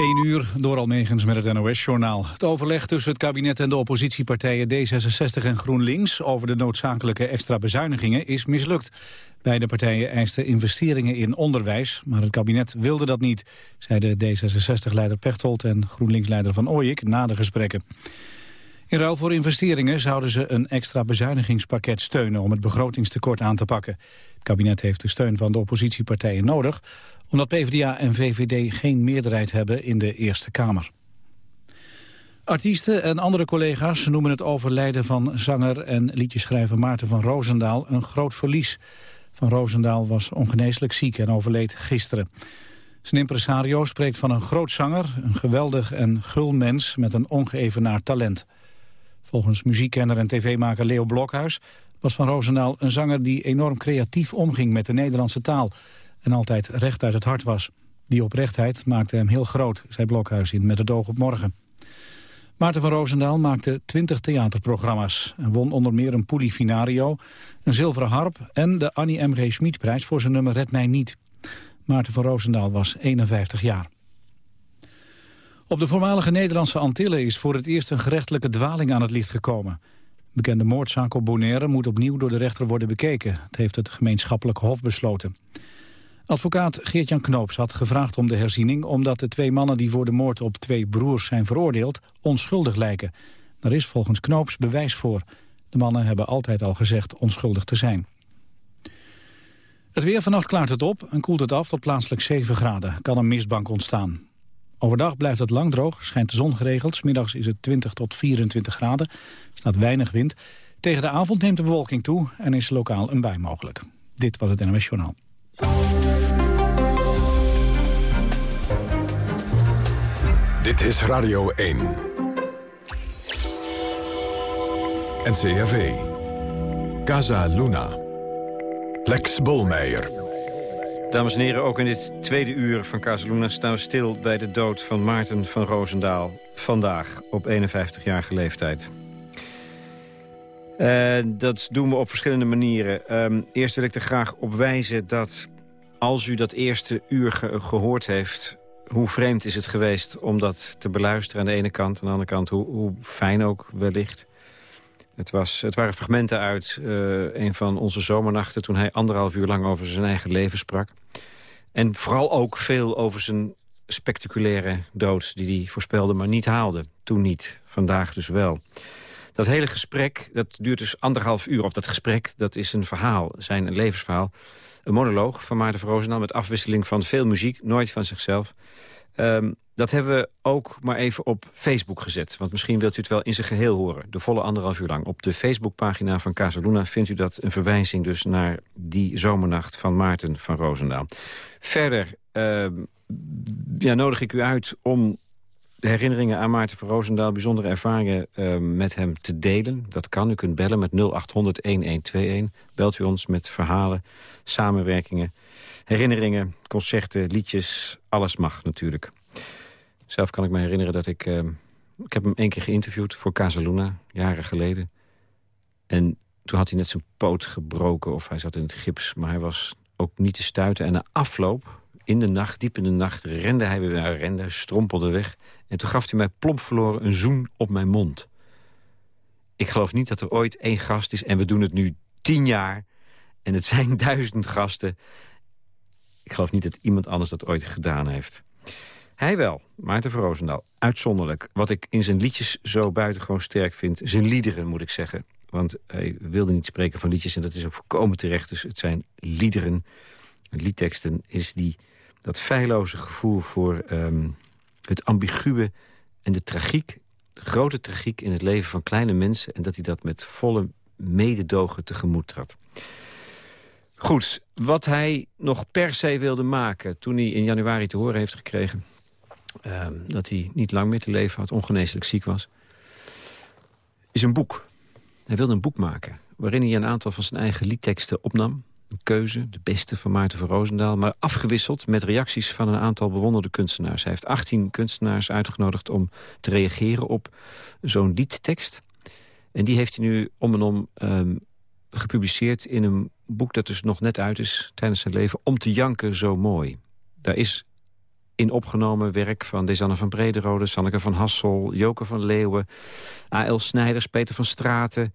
1 uur door Almegens met het NOS-journaal. Het overleg tussen het kabinet en de oppositiepartijen D66 en GroenLinks... over de noodzakelijke extra bezuinigingen is mislukt. Beide partijen eisten investeringen in onderwijs, maar het kabinet wilde dat niet... zeiden D66-leider Pechtold en GroenLinks-leider Van Ooyik na de gesprekken. In ruil voor investeringen zouden ze een extra bezuinigingspakket steunen... om het begrotingstekort aan te pakken. Het kabinet heeft de steun van de oppositiepartijen nodig omdat PvdA en VVD geen meerderheid hebben in de Eerste Kamer. Artiesten en andere collega's noemen het overlijden van zanger en liedjeschrijver Maarten van Roosendaal een groot verlies. Van Roosendaal was ongeneeslijk ziek en overleed gisteren. Zijn impresario spreekt van een groot zanger, een geweldig en gul mens met een ongeëvenaard talent. Volgens muziekkenner en tv-maker Leo Blokhuis was Van Roosendaal een zanger die enorm creatief omging met de Nederlandse taal en altijd recht uit het hart was. Die oprechtheid maakte hem heel groot, zei Blokhuis in Met het oog op morgen. Maarten van Roosendaal maakte 20 theaterprogramma's... en won onder meer een Polifinario, een zilveren harp... en de Annie M.G. Schmidprijs voor zijn nummer Red Mij Niet. Maarten van Roosendaal was 51 jaar. Op de voormalige Nederlandse Antillen is voor het eerst een gerechtelijke dwaling aan het licht gekomen. Bekende moordzaak op Bonaire moet opnieuw door de rechter worden bekeken. Het heeft het gemeenschappelijk hof besloten. Advocaat Geert-Jan Knoops had gevraagd om de herziening... omdat de twee mannen die voor de moord op twee broers zijn veroordeeld... onschuldig lijken. Daar is volgens Knoops bewijs voor. De mannen hebben altijd al gezegd onschuldig te zijn. Het weer vannacht klaart het op en koelt het af tot plaatselijk 7 graden. Kan een mistbank ontstaan. Overdag blijft het lang droog, schijnt de zon geregeld. Smiddags is het 20 tot 24 graden. Staat weinig wind. Tegen de avond neemt de bewolking toe en is lokaal een bui mogelijk. Dit was het NMS Journaal. Dit is Radio 1. NCRV. Casa Luna. Lex Bolmeijer. Dames en heren, ook in dit tweede uur van Casaluna staan we stil bij de dood van Maarten van Roosendaal. Vandaag, op 51-jarige leeftijd. Uh, dat doen we op verschillende manieren. Um, eerst wil ik er graag op wijzen dat als u dat eerste uur gehoord heeft... hoe vreemd is het geweest om dat te beluisteren aan de ene kant... aan de andere kant hoe, hoe fijn ook wellicht. Het, was, het waren fragmenten uit uh, een van onze zomernachten... toen hij anderhalf uur lang over zijn eigen leven sprak. En vooral ook veel over zijn spectaculaire dood... die hij voorspelde, maar niet haalde. Toen niet, vandaag dus wel. Dat hele gesprek, dat duurt dus anderhalf uur. Of dat gesprek, dat is een verhaal, zijn levensverhaal. Een monoloog van Maarten Roosendaal met afwisseling van veel muziek. Nooit van zichzelf. Um, dat hebben we ook maar even op Facebook gezet. Want misschien wilt u het wel in zijn geheel horen. De volle anderhalf uur lang. Op de Facebookpagina van Casaluna vindt u dat een verwijzing dus naar die zomernacht van Maarten van Roosendaal. Verder ja, nodig ik u uit om herinneringen aan Maarten van Roosendaal... bijzondere ervaringen uh, met hem te delen. Dat kan. U kunt bellen met 0800-1121. Belt u ons met verhalen, samenwerkingen, herinneringen, concerten, liedjes. Alles mag natuurlijk. Zelf kan ik me herinneren dat ik... Uh, ik heb hem één keer geïnterviewd voor Casaluna, jaren geleden. En toen had hij net zijn poot gebroken of hij zat in het gips. Maar hij was ook niet te stuiten. En na afloop, in de nacht, diep in de nacht, rende hij weer naar rende, strompelde weg. En toen gaf hij mij plomp verloren een zoen op mijn mond. Ik geloof niet dat er ooit één gast is, en we doen het nu tien jaar... en het zijn duizend gasten. Ik geloof niet dat iemand anders dat ooit gedaan heeft. Hij wel, Maarten van. Uitzonderlijk. Wat ik in zijn liedjes zo buitengewoon sterk vind. Zijn liederen, moet ik zeggen. Want hij wilde niet spreken van liedjes en dat is ook volkomen terecht. Dus het zijn liederen, liedteksten, is die, dat feilloze gevoel voor um, het ambiguë en de tragiek. De grote tragiek in het leven van kleine mensen. En dat hij dat met volle mededogen tegemoet trad. Goed, wat hij nog per se wilde maken... toen hij in januari te horen heeft gekregen... Ehm, dat hij niet lang meer te leven had, ongeneeslijk ziek was... is een boek. Hij wilde een boek maken waarin hij een aantal van zijn eigen liedteksten opnam. Een keuze, de beste van Maarten van Roosendaal... maar afgewisseld met reacties van een aantal bewonderde kunstenaars. Hij heeft 18 kunstenaars uitgenodigd om te reageren op zo'n liedtekst. En die heeft hij nu om en om um, gepubliceerd in een boek... dat dus nog net uit is tijdens zijn leven. Om te janken zo mooi. Daar is in opgenomen werk van Desanne van Brederode... Sanneke van Hassel, Joke van Leeuwen, A.L. Snijders, Peter van Straten...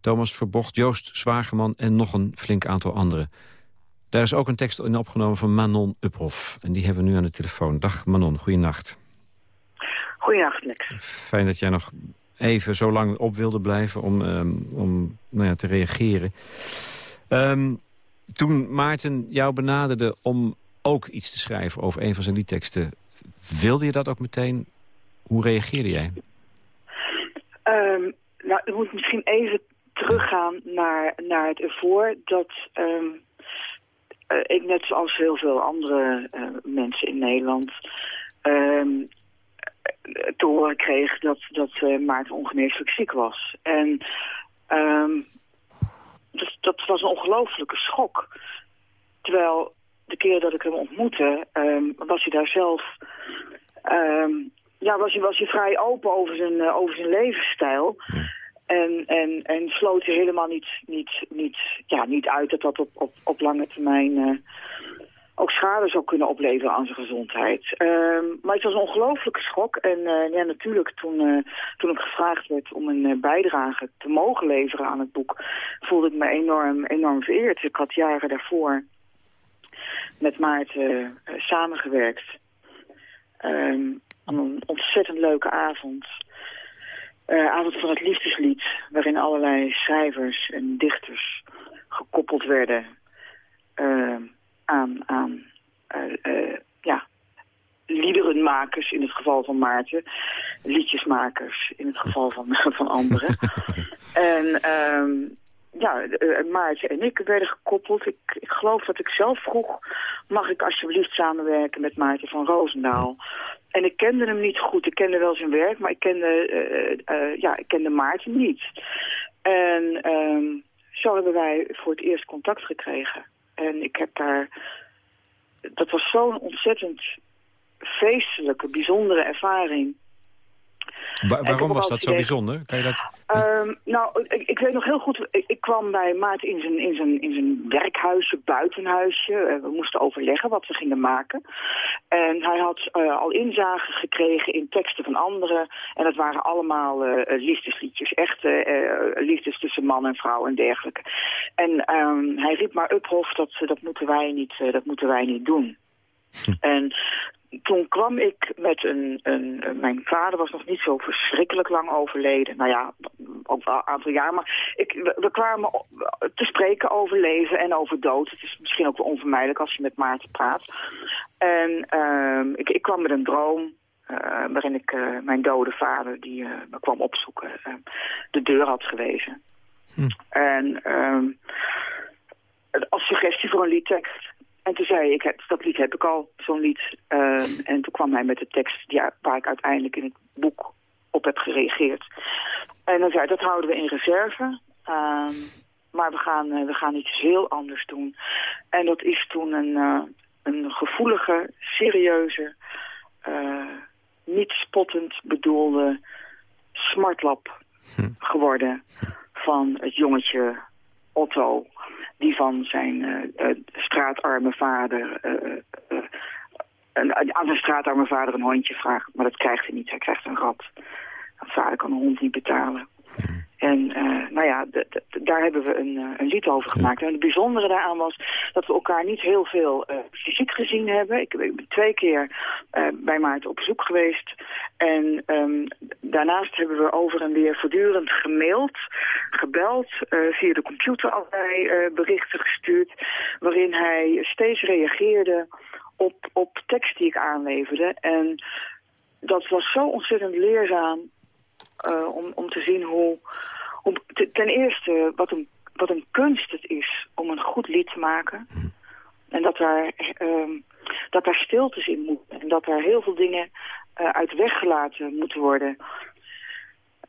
Thomas Verbocht, Joost Zwageman en nog een flink aantal anderen. Daar is ook een tekst in opgenomen van Manon Uphoff. En die hebben we nu aan de telefoon. Dag Manon, goeienacht. Goeienacht, Lex. Fijn dat jij nog even zo lang op wilde blijven om, um, om nou ja, te reageren. Um, toen Maarten jou benaderde om ook iets te schrijven over een van zijn liedteksten... wilde je dat ook meteen? Hoe reageerde jij? Um, nou, ik moet misschien even teruggaan naar, naar het ervoor... dat uh, ik net zoals heel veel andere uh, mensen in Nederland... te horen kreeg dat, dat uh, Maarten ongeneeslijk ziek was. En um, dus dat was een ongelofelijke schok. Terwijl de keer dat ik hem ontmoette, um, was hij daar zelf... Um, ja, was hij, was hij vrij open over zijn, uh, over zijn levensstijl. En, en, en sloot hij helemaal niet, niet, niet, ja, niet uit dat dat op, op, op lange termijn... Uh, ook schade zou kunnen opleveren aan zijn gezondheid. Um, maar het was een ongelofelijke schok. En uh, ja, natuurlijk, toen, uh, toen ik gevraagd werd om een uh, bijdrage te mogen leveren aan het boek... voelde ik me enorm, enorm vereerd. Ik had jaren daarvoor met Maarten samengewerkt. Aan een ontzettend leuke avond. avond van het liefdeslied, waarin allerlei schrijvers en dichters gekoppeld werden... Aan, aan uh, uh, ja, liederenmakers in het geval van Maarten, liedjesmakers in het geval van, van anderen. en um, ja, uh, Maarten en ik werden gekoppeld. Ik, ik geloof dat ik zelf vroeg, mag ik alsjeblieft samenwerken met Maarten van Roosendaal? En ik kende hem niet goed. Ik kende wel zijn werk, maar ik kende, uh, ja, ik kende Maarten niet. En um, zo hebben wij voor het eerst contact gekregen. En ik heb daar... Dat was zo'n ontzettend feestelijke, bijzondere ervaring. Wa waarom was dat zo bijzonder? Kan je dat... Um, nou, ik, ik, weet nog heel goed, ik, ik, kwam bij Maarten in zijn, in zijn, in zijn werkhuisje, buitenhuisje. we moesten overleggen wat we gingen maken. En hij had uh, al inzagen gekregen in teksten van anderen. En dat waren allemaal uh, liefdesliedjes, echte uh, liefdes tussen man en vrouw en dergelijke. En um, hij riep maar Uphoff, dat, dat, moeten wij niet, dat moeten wij niet doen. Hm. En toen kwam ik met een, een, Mijn vader was nog niet zo verschrikkelijk lang overleden. Nou ja, ook wel een aantal jaar. Maar ik, we, we kwamen te spreken over leven en over dood. Het is misschien ook wel onvermijdelijk als je met Maarten praat. En uh, ik, ik kwam met een droom. Uh, waarin ik uh, mijn dode vader, die uh, me kwam opzoeken, de deur had gewezen. Hm. En ehm, als suggestie voor een liedtekst. En toen zei ik, dat lied heb ik al, zo'n lied. Uh, en toen kwam hij met de tekst die, waar ik uiteindelijk in het boek op heb gereageerd. En dan zei dat houden we in reserve. Uh, maar we gaan, uh, we gaan iets heel anders doen. En dat is toen een, uh, een gevoelige, serieuze, uh, niet spottend bedoelde smartlap hm. geworden van het jongetje Otto die van zijn uh, uh, straatarme vader... Uh, een, aan zijn straatarme vader een hondje vraagt. Maar dat krijgt hij niet. Hij krijgt een rat. Want vader kan een hond niet betalen. En nou ja, daar hebben we een, een, lied over gemaakt. En het bijzondere daaraan was dat we elkaar niet heel veel fysiek gezien hebben. Ik, ik ben twee keer bij Maarten op bezoek geweest. En um, daarnaast hebben we over en weer voortdurend gemaild, gebeld, via de computer allerlei berichten gestuurd, waarin hij steeds reageerde op, op tekst die ik aanleverde. En dat was zo ontzettend leerzaam uh, om, om te zien hoe, hoe ten eerste wat een, wat een kunst het is om een goed lied te maken. En dat daar, um, dat daar stiltes in moeten. En dat er heel veel dingen uh, uit de weg gelaten moeten worden.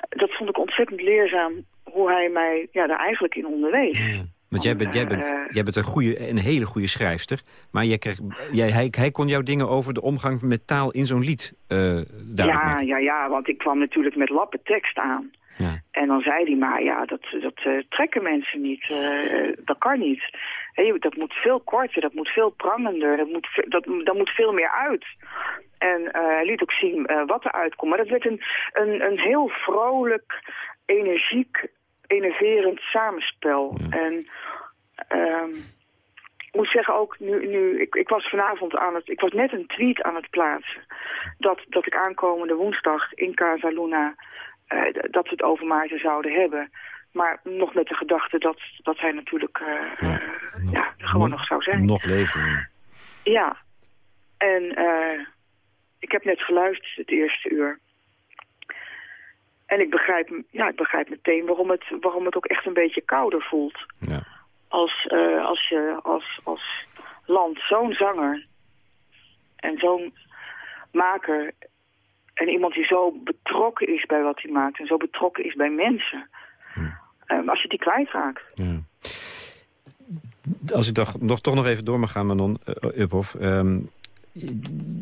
Dat vond ik ontzettend leerzaam hoe hij mij ja, daar eigenlijk in onderwees. Ja. Want jij bent, jij bent, uh, jij bent een, goede, een hele goede schrijfster. Maar jij kreeg, jij, hij, hij kon jouw dingen over de omgang met taal in zo'n lied uh, Ja, ja, ja, want ik kwam natuurlijk met lappen tekst aan. Ja. En dan zei hij maar, ja, dat, dat uh, trekken mensen niet. dat kan niet. dat moet veel korter, dat moet veel prangender, dat moet, dat, dat moet veel meer uit. En hij liet ook zien wat eruit komt. Maar dat werd een, een, een heel vrolijk, energiek, enerverend samenspel. En um, ik moet zeggen ook, nu, nu ik, ik was vanavond aan het, ik was net een tweet aan het plaatsen. Dat, dat ik aankomende woensdag in Casa Luna, uh, dat we het over Maarten zouden hebben. Maar nog met de gedachte dat, dat hij natuurlijk uh, ja, uh, ja, gewoon nog, nog, zou zijn. Nog leefde. Ja. En uh, ik heb net geluisterd het eerste uur. En ik begrijp, ja, ik begrijp meteen waarom het, waarom het ook echt een beetje kouder voelt. Ja. Als, uh, als je als, als land zo'n zanger en zo'n maker... en iemand die zo betrokken is bij wat hij maakt... en zo betrokken is bij mensen... Ja. Um, als je die kwijtraakt. Ja. Als ik toch nog, toch nog even door mag gaan, Manon uh, Uphoff... Um,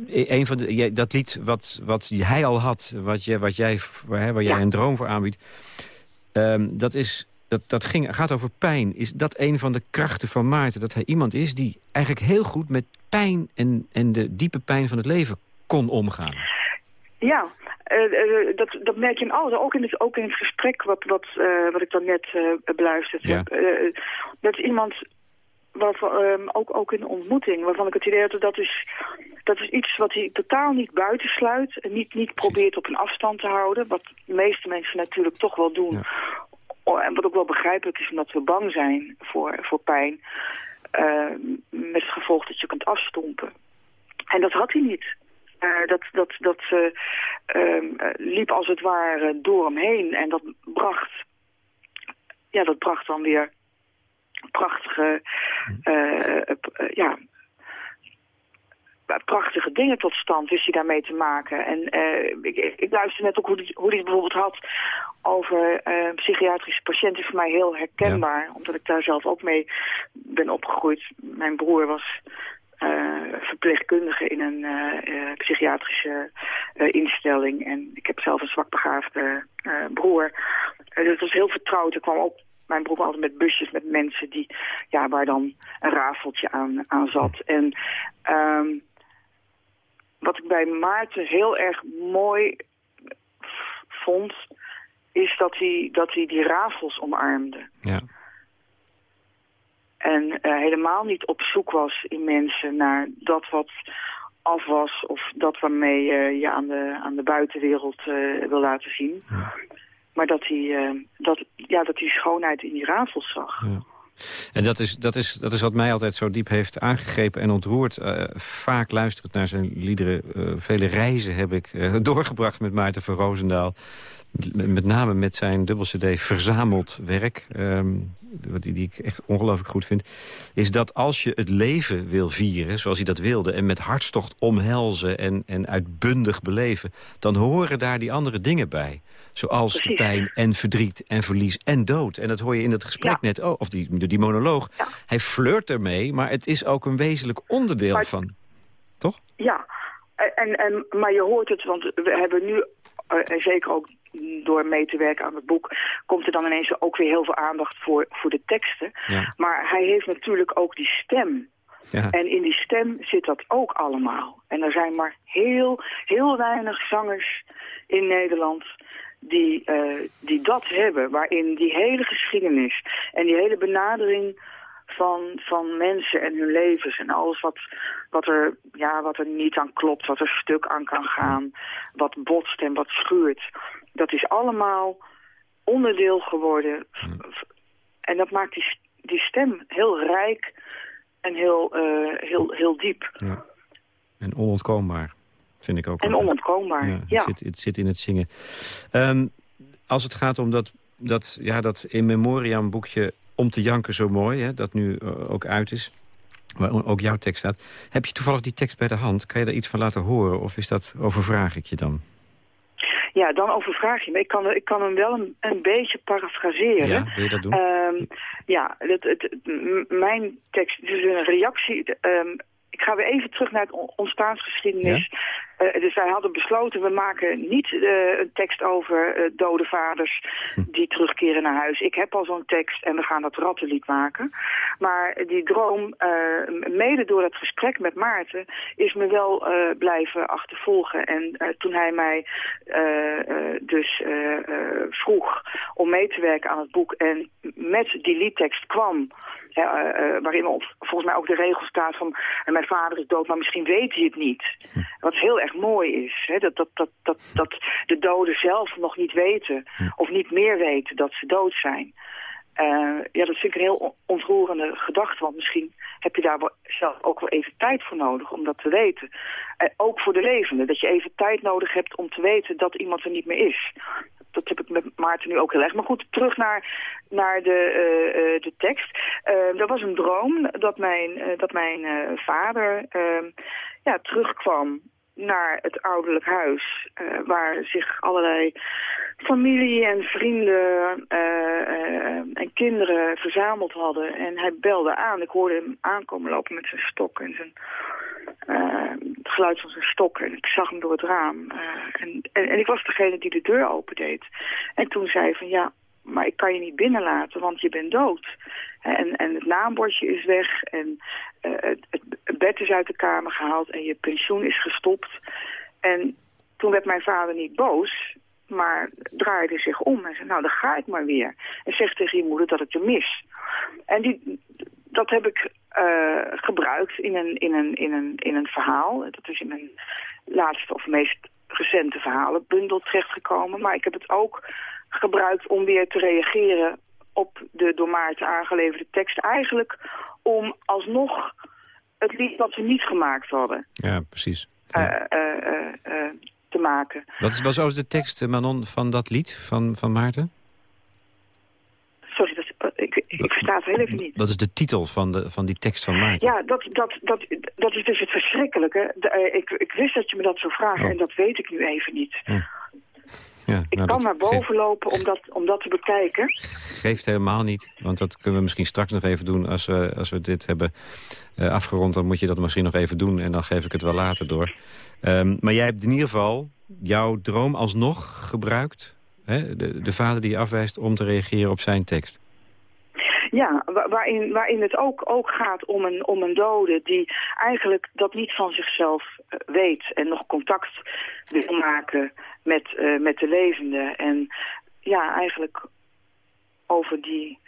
een van de, dat lied wat, wat hij al had, wat, je, wat jij, waar, waar jij ja. een droom voor aanbiedt... Um, dat, is, dat, dat ging, gaat over pijn. Is dat een van de krachten van Maarten? Dat hij iemand is die eigenlijk heel goed met pijn... en, en de diepe pijn van het leven kon omgaan? Ja, uh, uh, dat, dat merk je in alles. Ook in het, ook in het gesprek wat, wat, uh, wat ik dan net beluisterd ja. heb. dat iemand um, ook, ook in de ontmoeting, waarvan ik het idee had dat is, dat is iets wat hij totaal niet buitensluit. En niet, niet probeert op een afstand te houden. Wat de meeste mensen natuurlijk toch wel doen. Ja. Oh, en wat ook wel begrijpelijk is, omdat we bang zijn voor, voor pijn. Uh, met het gevolg dat je kunt afstompen. En dat had hij niet. Uh, dat dat, dat uh, liep als het ware door hem heen. En dat bracht, ja, dat bracht dan weer prachtige, uh, ja, prachtige dingen tot stand wist hij daarmee te maken. En uh, ik, ik luister net ook hoe hij, hoe hij het bijvoorbeeld had over uh, psychiatrische patiënten. voor mij heel herkenbaar, ja. omdat ik daar zelf ook mee ben opgegroeid. Mijn broer was uh, verpleegkundige in een psychiatrische instelling. En ik heb zelf een zwakbegaafde broer. dus het was heel vertrouwd. Ik kwam ook mijn broer altijd met busjes met mensen die, ja, waar dan een rafeltje aan, aan zat. En um, wat ik bij Maarten heel erg mooi vond, is dat hij, dat hij die rafels omarmde. Ja. En uh, helemaal niet op zoek was in mensen naar dat wat af was... of dat waarmee uh, je aan de, aan de buitenwereld uh, wil laten zien. Ja. Maar dat hij, dat, ja, dat hij schoonheid in die rafels zag. En dat is, dat, is, dat is wat mij altijd zo diep heeft aangegrepen en ontroerd. Uh, vaak luisterend naar zijn liederen. Uh, vele reizen heb ik uh, doorgebracht met Maarten van Roosendaal. Met, name met zijn dubbel cd Verzameld Werk. Um, wat die, die ik echt ongelooflijk goed vind. Is dat als je het leven wil vieren, zoals hij dat wilde... en met hartstocht omhelzen en, en uitbundig beleven... dan horen daar die andere dingen bij. Zoals Precies. pijn en verdriet en verlies en dood. En dat hoor je in het gesprek Ja. net, oh, of die, die monoloog. Ja. Hij flirt ermee, maar het is ook een wezenlijk onderdeel Maar- van... Toch? Ja, en, en, maar je hoort het, want we hebben nu, uh, en zeker ook door mee te werken aan het boek, komt er dan ineens ook weer heel veel aandacht voor, voor de teksten. Ja. Maar hij heeft natuurlijk ook die stem. Ja. En in die stem zit dat ook allemaal. En er zijn maar heel, heel weinig zangers in Nederland die, uh, die dat hebben. Waarin die hele geschiedenis en die hele benadering van, van mensen en hun levens en alles wat, wat, er, ja, wat er niet aan klopt, wat er stuk aan kan gaan, wat botst en wat schuurt. Dat is allemaal onderdeel geworden. En dat maakt die, die stem heel rijk en heel, uh, heel, heel diep. Ja. En onontkoombaar, vind ik ook. En altijd. onontkoombaar, Ja, ja. Het, zit, het zit in het zingen. Um, als het gaat om dat, dat, ja, dat in memoriam boekje Om te janken zo mooi, hè, dat nu uh, ook uit is, waar ook jouw tekst staat. Heb je toevallig die tekst bij de hand? Kan je daar iets van laten horen of is dat overvraag ik je dan? Ja, dan overvraag je me. Ik kan, ik kan hem wel een, een beetje parafraseren. Ja, wil je dat doen? Um, ja, het, het, mijn tekst, dus een reactie... Um, ik ga weer even terug naar het ontstaansgeschiedenis. Ja? Uh, dus wij hadden besloten, we maken niet uh, een tekst over uh, dode vaders hm. die terugkeren naar huis. Ik heb al zo'n tekst en we gaan dat rattenlied maken. Maar die droom, mede door het gesprek met Maarten, is me wel blijven achtervolgen. En toen hij mij dus vroeg om mee te werken aan het boek en met die liedtekst kwam... waarin volgens mij ook de regel staat van... mijn vader is dood, maar misschien weet hij het niet. Wat heel erg mooi is. Hè? Dat, dat, dat, dat, dat de doden zelf nog niet weten of niet meer weten dat ze dood zijn. Uh, ja, dat vind ik een heel ontroerende gedachte, want misschien heb je daar zelf ook wel even tijd voor nodig om dat te weten. Uh, ook voor de levenden, dat je even tijd nodig hebt om te weten dat iemand er niet meer is. Dat heb ik met Maarten nu ook heel erg. Maar goed, terug naar, naar de, uh, de tekst. er was een droom dat mijn, dat mijn vader ja, terugkwam naar het ouderlijk huis, uh, waar zich allerlei familie en vrienden uh, uh, en kinderen verzameld hadden. En hij belde aan. Ik hoorde hem aankomen lopen met zijn stok en zijn, het geluid van zijn stok. En ik zag hem door het raam. En, en, en, ik was degene die de deur opendeed. En toen zei hij van ja, maar ik kan je niet binnenlaten, want je bent dood. En, en het naambordje is weg en het, het, bed is uit de kamer gehaald en je pensioen is gestopt. En toen werd mijn vader niet boos, maar draaide zich om en zei, nou dan ga ik maar weer. En zegt tegen je moeder dat ik er mis. En die, dat heb ik uh, gebruikt in een, in, een, in, een, in een verhaal. Dat is in mijn laatste of meest recente verhalenbundel terechtgekomen. Maar ik heb het ook gebruikt om weer te reageren op de door Maarten aangeleverde tekst. Eigenlijk om alsnog het lied wat we niet gemaakt hadden. Ja, precies. Ja. Uh, uh, te maken. Wat is, was de tekst, Manon, van dat lied van, van Maarten? Sorry, dat, ik, ik versta het heel even niet. Wat is de titel van, de, van die tekst van Maarten? Ja, dat, dat, dat, dat is dus het verschrikkelijke. De, ik, ik wist dat je me dat zou vragen oh. en dat weet ik nu even niet. Ja. Ja, ik nou, kan naar boven lopen om dat, om dat te bekijken. Geeft helemaal niet, want dat kunnen we misschien straks nog even doen... als we, als we dit hebben uh, afgerond, dan moet je dat misschien nog even doen... en dan geef ik het wel later door. Um, maar jij hebt in ieder geval jouw droom alsnog gebruikt... Hè? De, de vader die je afwijst om te reageren op zijn tekst. Ja, waarin, waarin het ook, ook gaat om een, om een dode die eigenlijk dat niet van zichzelf eh, weet en nog contact wil maken met, uh, met de levende. En ja, eigenlijk over die,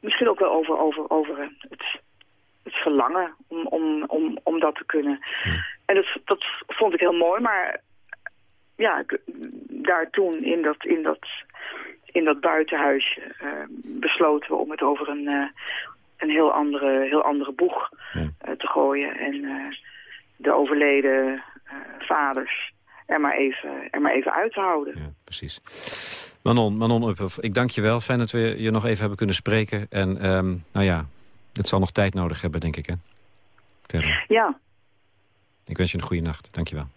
misschien ook wel over, over, over het, het verlangen om, om, om, om dat te kunnen. En dat, dat vond ik heel mooi, maar ja, daar toen in dat, in dat in dat buitenhuisje uh, besloten we om het over een, uh, een heel andere, heel andere boeg uh, te gooien. En de overleden vaders er maar, even, er maar even uit te houden. Ja, precies. Manon, Manon ik dank je wel. Fijn dat we je nog even hebben kunnen spreken. En um, nou ja, het zal nog tijd nodig hebben, denk ik, hè? Verder. Ja. Ik wens je een goede nacht. Dank je wel.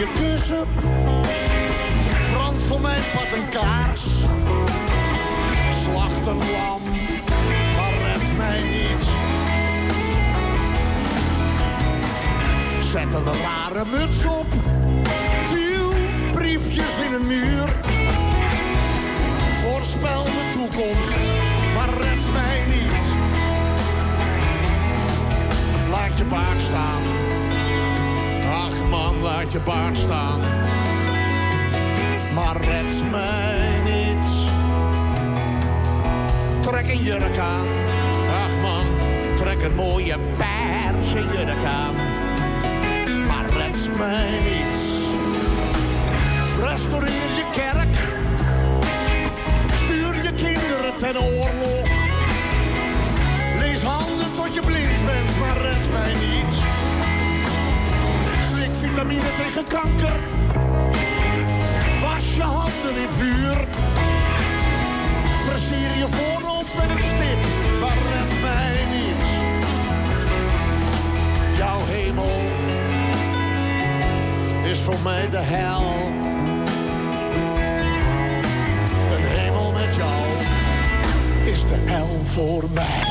je kussen. Brand voor mijn pad een kaars. Slacht een lam, maar redt mij niet. Zet een rare muts op. Duw briefjes in een muur. Voorspel de toekomst, maar redt mij niet. Laat je baak staan man, laat je baard staan. Maar red mij niet. Trek een jurk aan. Ach man, trek een mooie paarse jurk aan. Maar red mij niet. Restaureer je kerk. Stuur je kinderen ten oorlog. Lees handen tot je blind bent, maar red mij niet vitamine tegen kanker. Was je handen in vuur. Versier je voorhoofd met een stip, maar red mij niet. Jouw hemel is voor mij de hel. Een hemel met jou is de hel voor mij.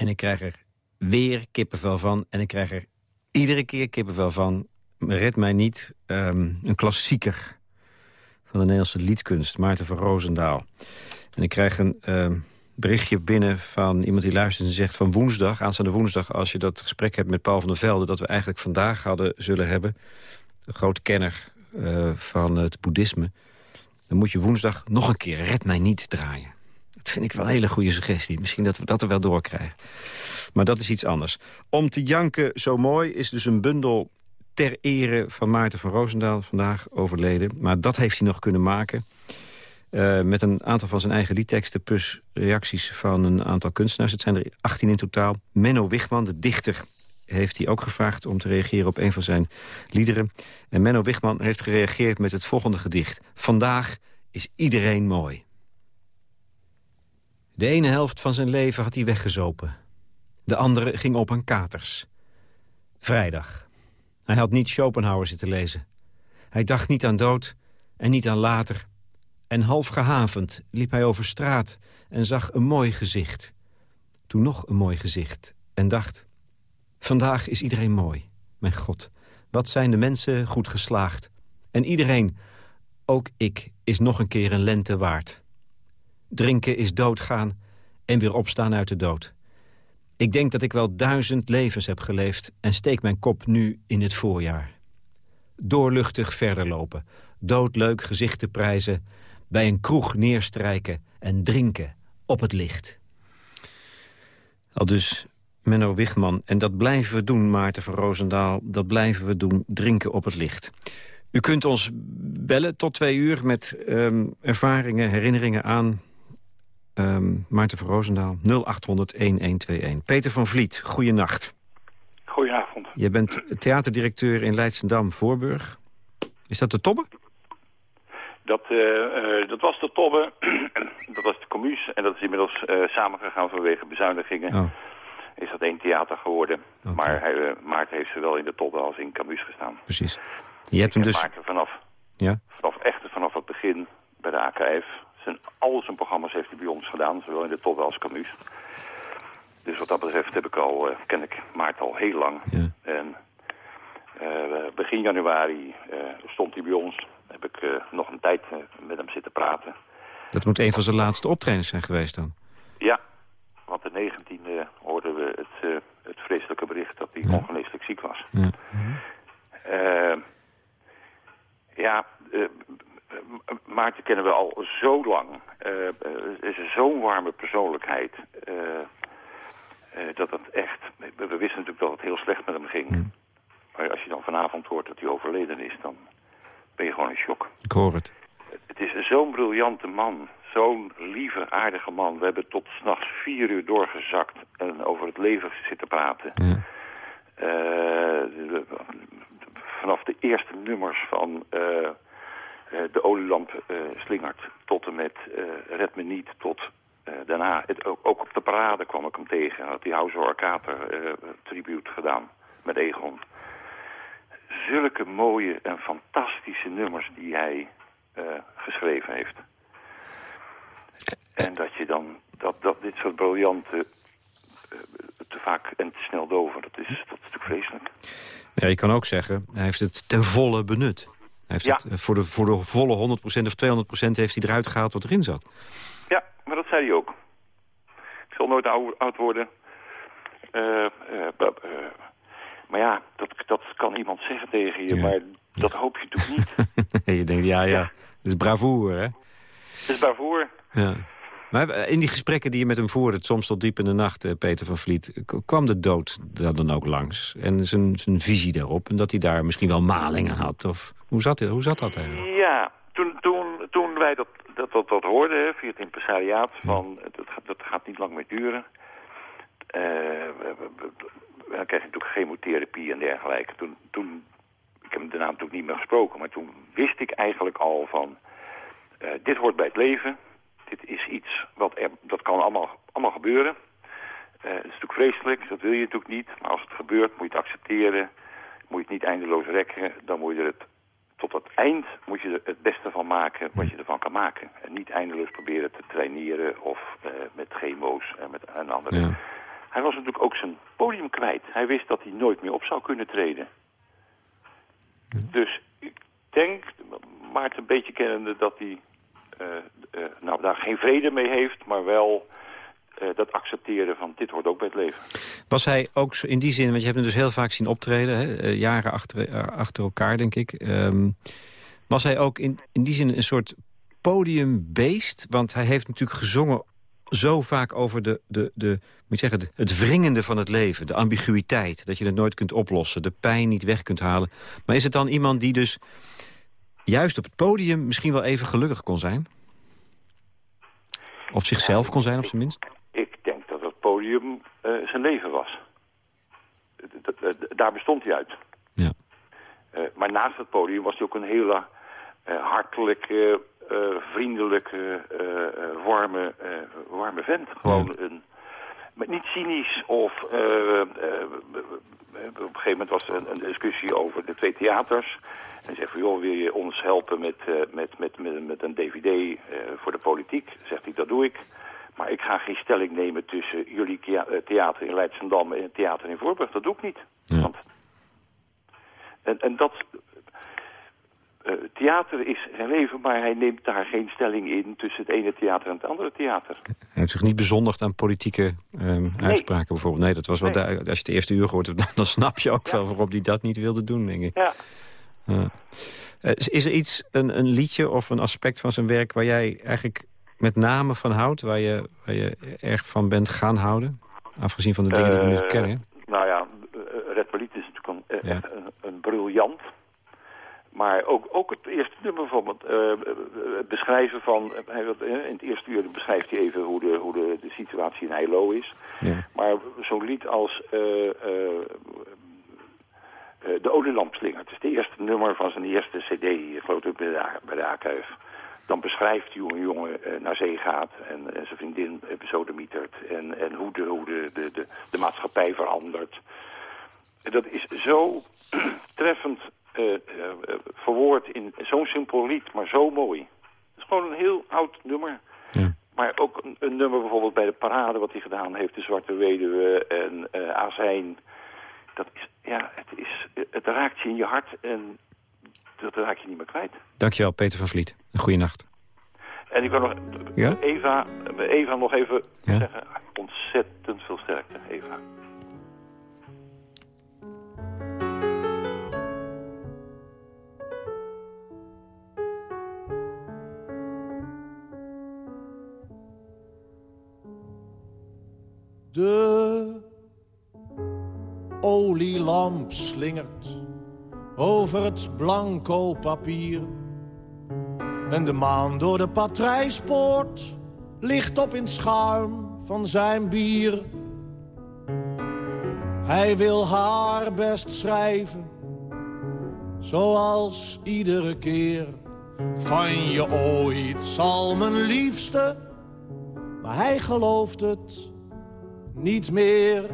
En ik krijg er weer kippenvel van. En ik krijg er iedere keer kippenvel van. Red mij niet. ehm, een klassieker van de Nederlandse liedkunst. Maarten van Roosendaal. En ik krijg een ehm, berichtje binnen van iemand die luistert en zegt... van woensdag, aanstaande woensdag, als je dat gesprek hebt met Paul van der Velde... dat we eigenlijk vandaag hadden zullen hebben. Een groot kenner eh, van het boeddhisme. Dan moet je woensdag nog een keer Red mij niet draaien. Dat vind ik wel een hele goede suggestie. Misschien dat we dat er wel doorkrijgen. Maar dat is iets anders. Om te janken zo mooi is dus een bundel ter ere van Maarten van Roosendaal vandaag overleden. Maar dat heeft hij nog kunnen maken. Eh, met een aantal van zijn eigen liedteksten... plus reacties van een aantal kunstenaars. Het zijn er 18 in totaal. Menno Wichman, de dichter, heeft hij ook gevraagd... om te reageren op een van zijn liederen. En Menno Wichman heeft gereageerd met het volgende gedicht. Vandaag is iedereen mooi. De ene helft van zijn leven had hij weggezopen. De andere ging op aan katers. Vrijdag. Hij had niet Schopenhauer zitten lezen. Hij dacht niet aan dood en niet aan later. En half gehavend liep hij over straat en zag een mooi gezicht. Toen nog een mooi gezicht en dacht... Vandaag is iedereen mooi. Mijn god, wat zijn de mensen goed geslaagd. En iedereen, ook ik, is nog een keer een lente waard. Drinken is doodgaan en weer opstaan uit de dood. Ik denk dat ik wel duizend levens heb geleefd... en steek mijn kop nu in het voorjaar. Doorluchtig verder lopen, doodleuk gezichten prijzen... bij een kroeg neerstrijken en drinken op het licht. Al dus Menno Wichman. En dat blijven we doen, Maarten van Roosendaal. Dat blijven we doen, drinken op het licht. U kunt ons bellen tot twee uur met ehm, ervaringen, herinneringen aan Ehm, Maarten van Roosendaal, 0800-1121. Peter van Vliet, goeienacht. Goedenavond. Je bent theaterdirecteur in Leidsendam, Voorburg. Is dat de Tobbe? Dat, eh, eh, dat was de Tobbe. en Camus. En dat is inmiddels uh, samengegaan vanwege bezuinigingen. Oh. Is dat één theater geworden. Maar hij, Maarten heeft zowel in de Todde als in Camus gestaan. Precies. Je hebt hem dus... Maarten vanaf, Ja? vanaf, echt vanaf het begin bij de AKF. Zijn, al zijn programma's heeft hij bij ons gedaan. Zowel in de Todde als Camus. Dus wat dat betreft heb ik al, eh, ken ik Maarten al heel lang. Ja. En eh, begin januari eh, stond hij bij ons. Heb ik nog een tijd met hem zitten praten. Dat moet een van zijn laatste optredens zijn geweest dan. Ja, want de 19e hoorden we het, het vreselijke bericht dat hij Ja. ongeneeslijk ziek was. Ja. Ja, Maarten kennen we al zo lang. Eh, eh, is zo'n warme persoonlijkheid. eh, eh, dat het echt... We, we wisten natuurlijk dat het heel slecht met hem ging. Maar als je dan vanavond hoort dat hij overleden is, dan ben je gewoon in shock. Ik hoor het. Het is zo'n briljante man. Zo'n lieve, aardige man. We hebben tot s'nachts vier uur doorgezakt en over het leven zitten praten. Eh, vanaf de eerste nummers van eh, eh, de olielamp eh, slingert tot en met eh, Red Me Niet tot eh, daarna. Het, ook, ook op de parade kwam ik hem tegen. Had die House Orkater eh tribute gedaan met Egon. Zulke mooie en fantastische nummers die hij eh, geschreven heeft. En dat je dan, dat, dat dit soort briljante eh, te vaak en te snel doven, dat is, dat is natuurlijk vreselijk. Ja, je kan ook zeggen, hij heeft het ten volle benut. Hij heeft Ja. het eh, voor de, voor de volle 100% of 200% heeft hij eruit gehaald wat erin zat. Ja, maar dat zei hij ook. Ik zal nooit oud worden. Eh, eh, maar ja, dat, dat kan iemand zeggen tegen je, Ja. maar dat hoop je toch niet. je denkt, ja, ja, Ja. is bravoure, hè? Het is daarvoor. Ja. Maar eh, in die gesprekken die je met hem voerde, soms tot diep in de nacht, eh, Peter van Vliet... k- kwam de dood daar dan ook langs? En zijn, zijn visie daarop? En dat hij daar misschien wel malingen had? Of hoe zat, hoe zat dat eigenlijk? Ja, toen, toen, toen wij dat, dat, dat, dat hoorden via het impresariaat, van dat, gaat- dat gaat niet lang meer duren. Eh, we- dan je natuurlijk chemotherapie en dergelijke. Toen, toen, ik heb hem daarna natuurlijk niet meer gesproken, maar toen wist ik eigenlijk al van, eh, dit hoort bij het leven. Dit is iets wat er, dat kan allemaal, allemaal gebeuren. Eh, het is natuurlijk vreselijk, dat wil je natuurlijk niet. Maar als het gebeurt, moet je het accepteren. Moet je het niet eindeloos rekken. Dan moet je er het, tot het eind moet je er het beste van maken wat je ervan kan maken. En niet eindeloos proberen te traineren of eh, met chemo's en met en andere. Ja. Hij was natuurlijk ook zijn podium kwijt. Hij wist dat hij nooit meer op zou kunnen treden. Dus ik denk, Maarten een beetje kennende, dat hij nou, daar geen vrede mee heeft, maar wel eh, dat accepteren van dit hoort ook bij het leven. Was hij ook in die zin, want je hebt hem dus heel vaak zien optreden... Hè, eh, jaren achter, eh, achter elkaar, denk ik. Ehm, was hij ook in, in die zin een soort podiumbeest? Want hij heeft natuurlijk gezongen zo vaak over de, de, de, moet zeggen, het wringende van het leven. De ambiguïteit, dat je het nooit kunt oplossen. De pijn niet weg kunt halen. Maar is het dan iemand die dus juist op het podium... misschien wel even gelukkig kon zijn? Of zichzelf kon zijn, op zijn minst? Ik denk dat het podium eh, zijn leven was. Daar bestond hij uit. Ja. Eh, maar naast het podium was hij ook een hele eh, hartelijke, vriendelijke, warme, warme vent. Gewoon een... Maar niet cynisch of... eh, eh, op een gegeven moment was er een, een discussie over de twee theaters. En zegt van, joh, wil je ons helpen met, eh, met, met, met, met een dvd eh, voor de politiek? Zegt hij, dat doe ik. Maar ik ga geen stelling nemen tussen jullie thea- eh, theater in Leidschendam en het theater in Voorburg. Dat doe ik niet. Ja. Want, en, en dat... eh, theater is zijn leven, maar hij neemt daar geen stelling in tussen het ene theater en het andere theater. Hij heeft zich niet bezondigd aan politieke ehm, uitspraken bijvoorbeeld. Nee, dat was wat Nee. als je het eerste uur gehoord hebt, dan, dan snap je ook wel waarom hij dat niet wilde doen, denk ik. Ja. Eh, is- er iets, een, een liedje of een aspect van zijn werk... waar jij eigenlijk met name van houdt? Waar je, waar je erg van bent gaan houden? Afgezien van de dingen die we nu Eh, kennen. Nou ja, Red Poliet is natuurlijk een, Ja. echt een, een briljant. Maar ook, ook het eerste nummer van het, eh, het beschrijven van... eh, eh, in het eerste uur beschrijft hij even hoe de, hoe de, de situatie in Heilo is. Ja. Maar zo'n lied als De Olielamp slingert. Het is het eerste nummer van zijn eerste cd, ik geloof ik, bij de, AKF. dan beschrijft hij hoe een jongen naar zee gaat en zijn vriendin besodemietert en, en hoe, de, hoe de, de, de, de maatschappij verandert. Dat is zo treffend uh, verwoord in zo'n simpel lied, maar zo mooi. Het is gewoon een heel oud nummer. Ja. Maar ook een, een, nummer bijvoorbeeld bij de parade wat hij gedaan heeft, De Zwarte Weduwe en uh, Azijn. Dat is, ja, het, is, het raakt je in je hart en dat raak je niet meer kwijt. Dankjewel, Peter van Vliet. Een goede nacht. En ik wil nog ja? Eva, Eva nog even ja? zeggen, ontzettend veel sterkte, Eva. De olielamp slingert over het blanco papier. En de maan door de patrijspoort ligt op in schuim van zijn bier. Hij wil haar best schrijven, zoals iedere keer. Van je ooit zal mijn liefste, maar hij gelooft het niet meer.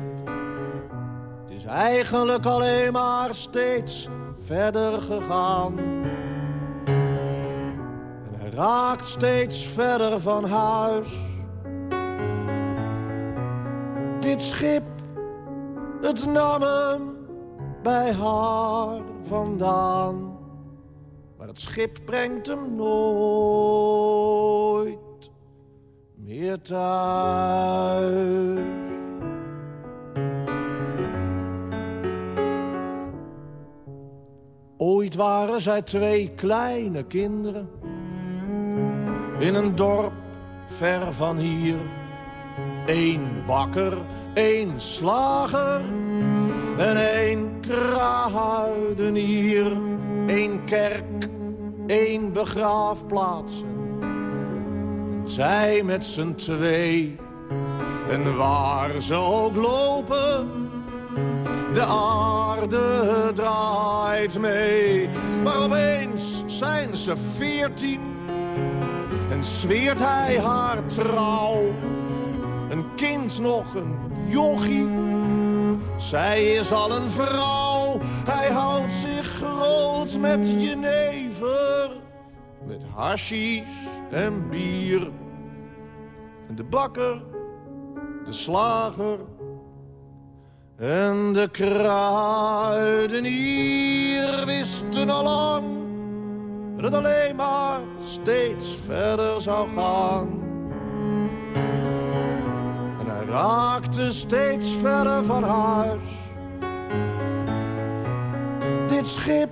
Het is eigenlijk alleen maar steeds verder gegaan. En hij raakt steeds verder van huis. Dit schip, het nam hem bij haar vandaan. Maar het schip brengt hem nooit meer thuis. Ooit waren zij twee kleine kinderen in een dorp ver van hier. Eén bakker, één slager en één kruidenier. Eén kerk, één begraafplaats. En zij met z'n twee. En waar ze ook lopen de aarde draait mee. Maar opeens zijn ze veertien en zweert hij haar trouw. Een kind nog, een jochie, zij is al een vrouw. Hij houdt zich groot met jenever, met hashish en bier. En de bakker, de slager en de kruidenier wisten al lang dat het alleen maar steeds verder zou gaan. En hij raakte steeds verder van huis. Dit schip,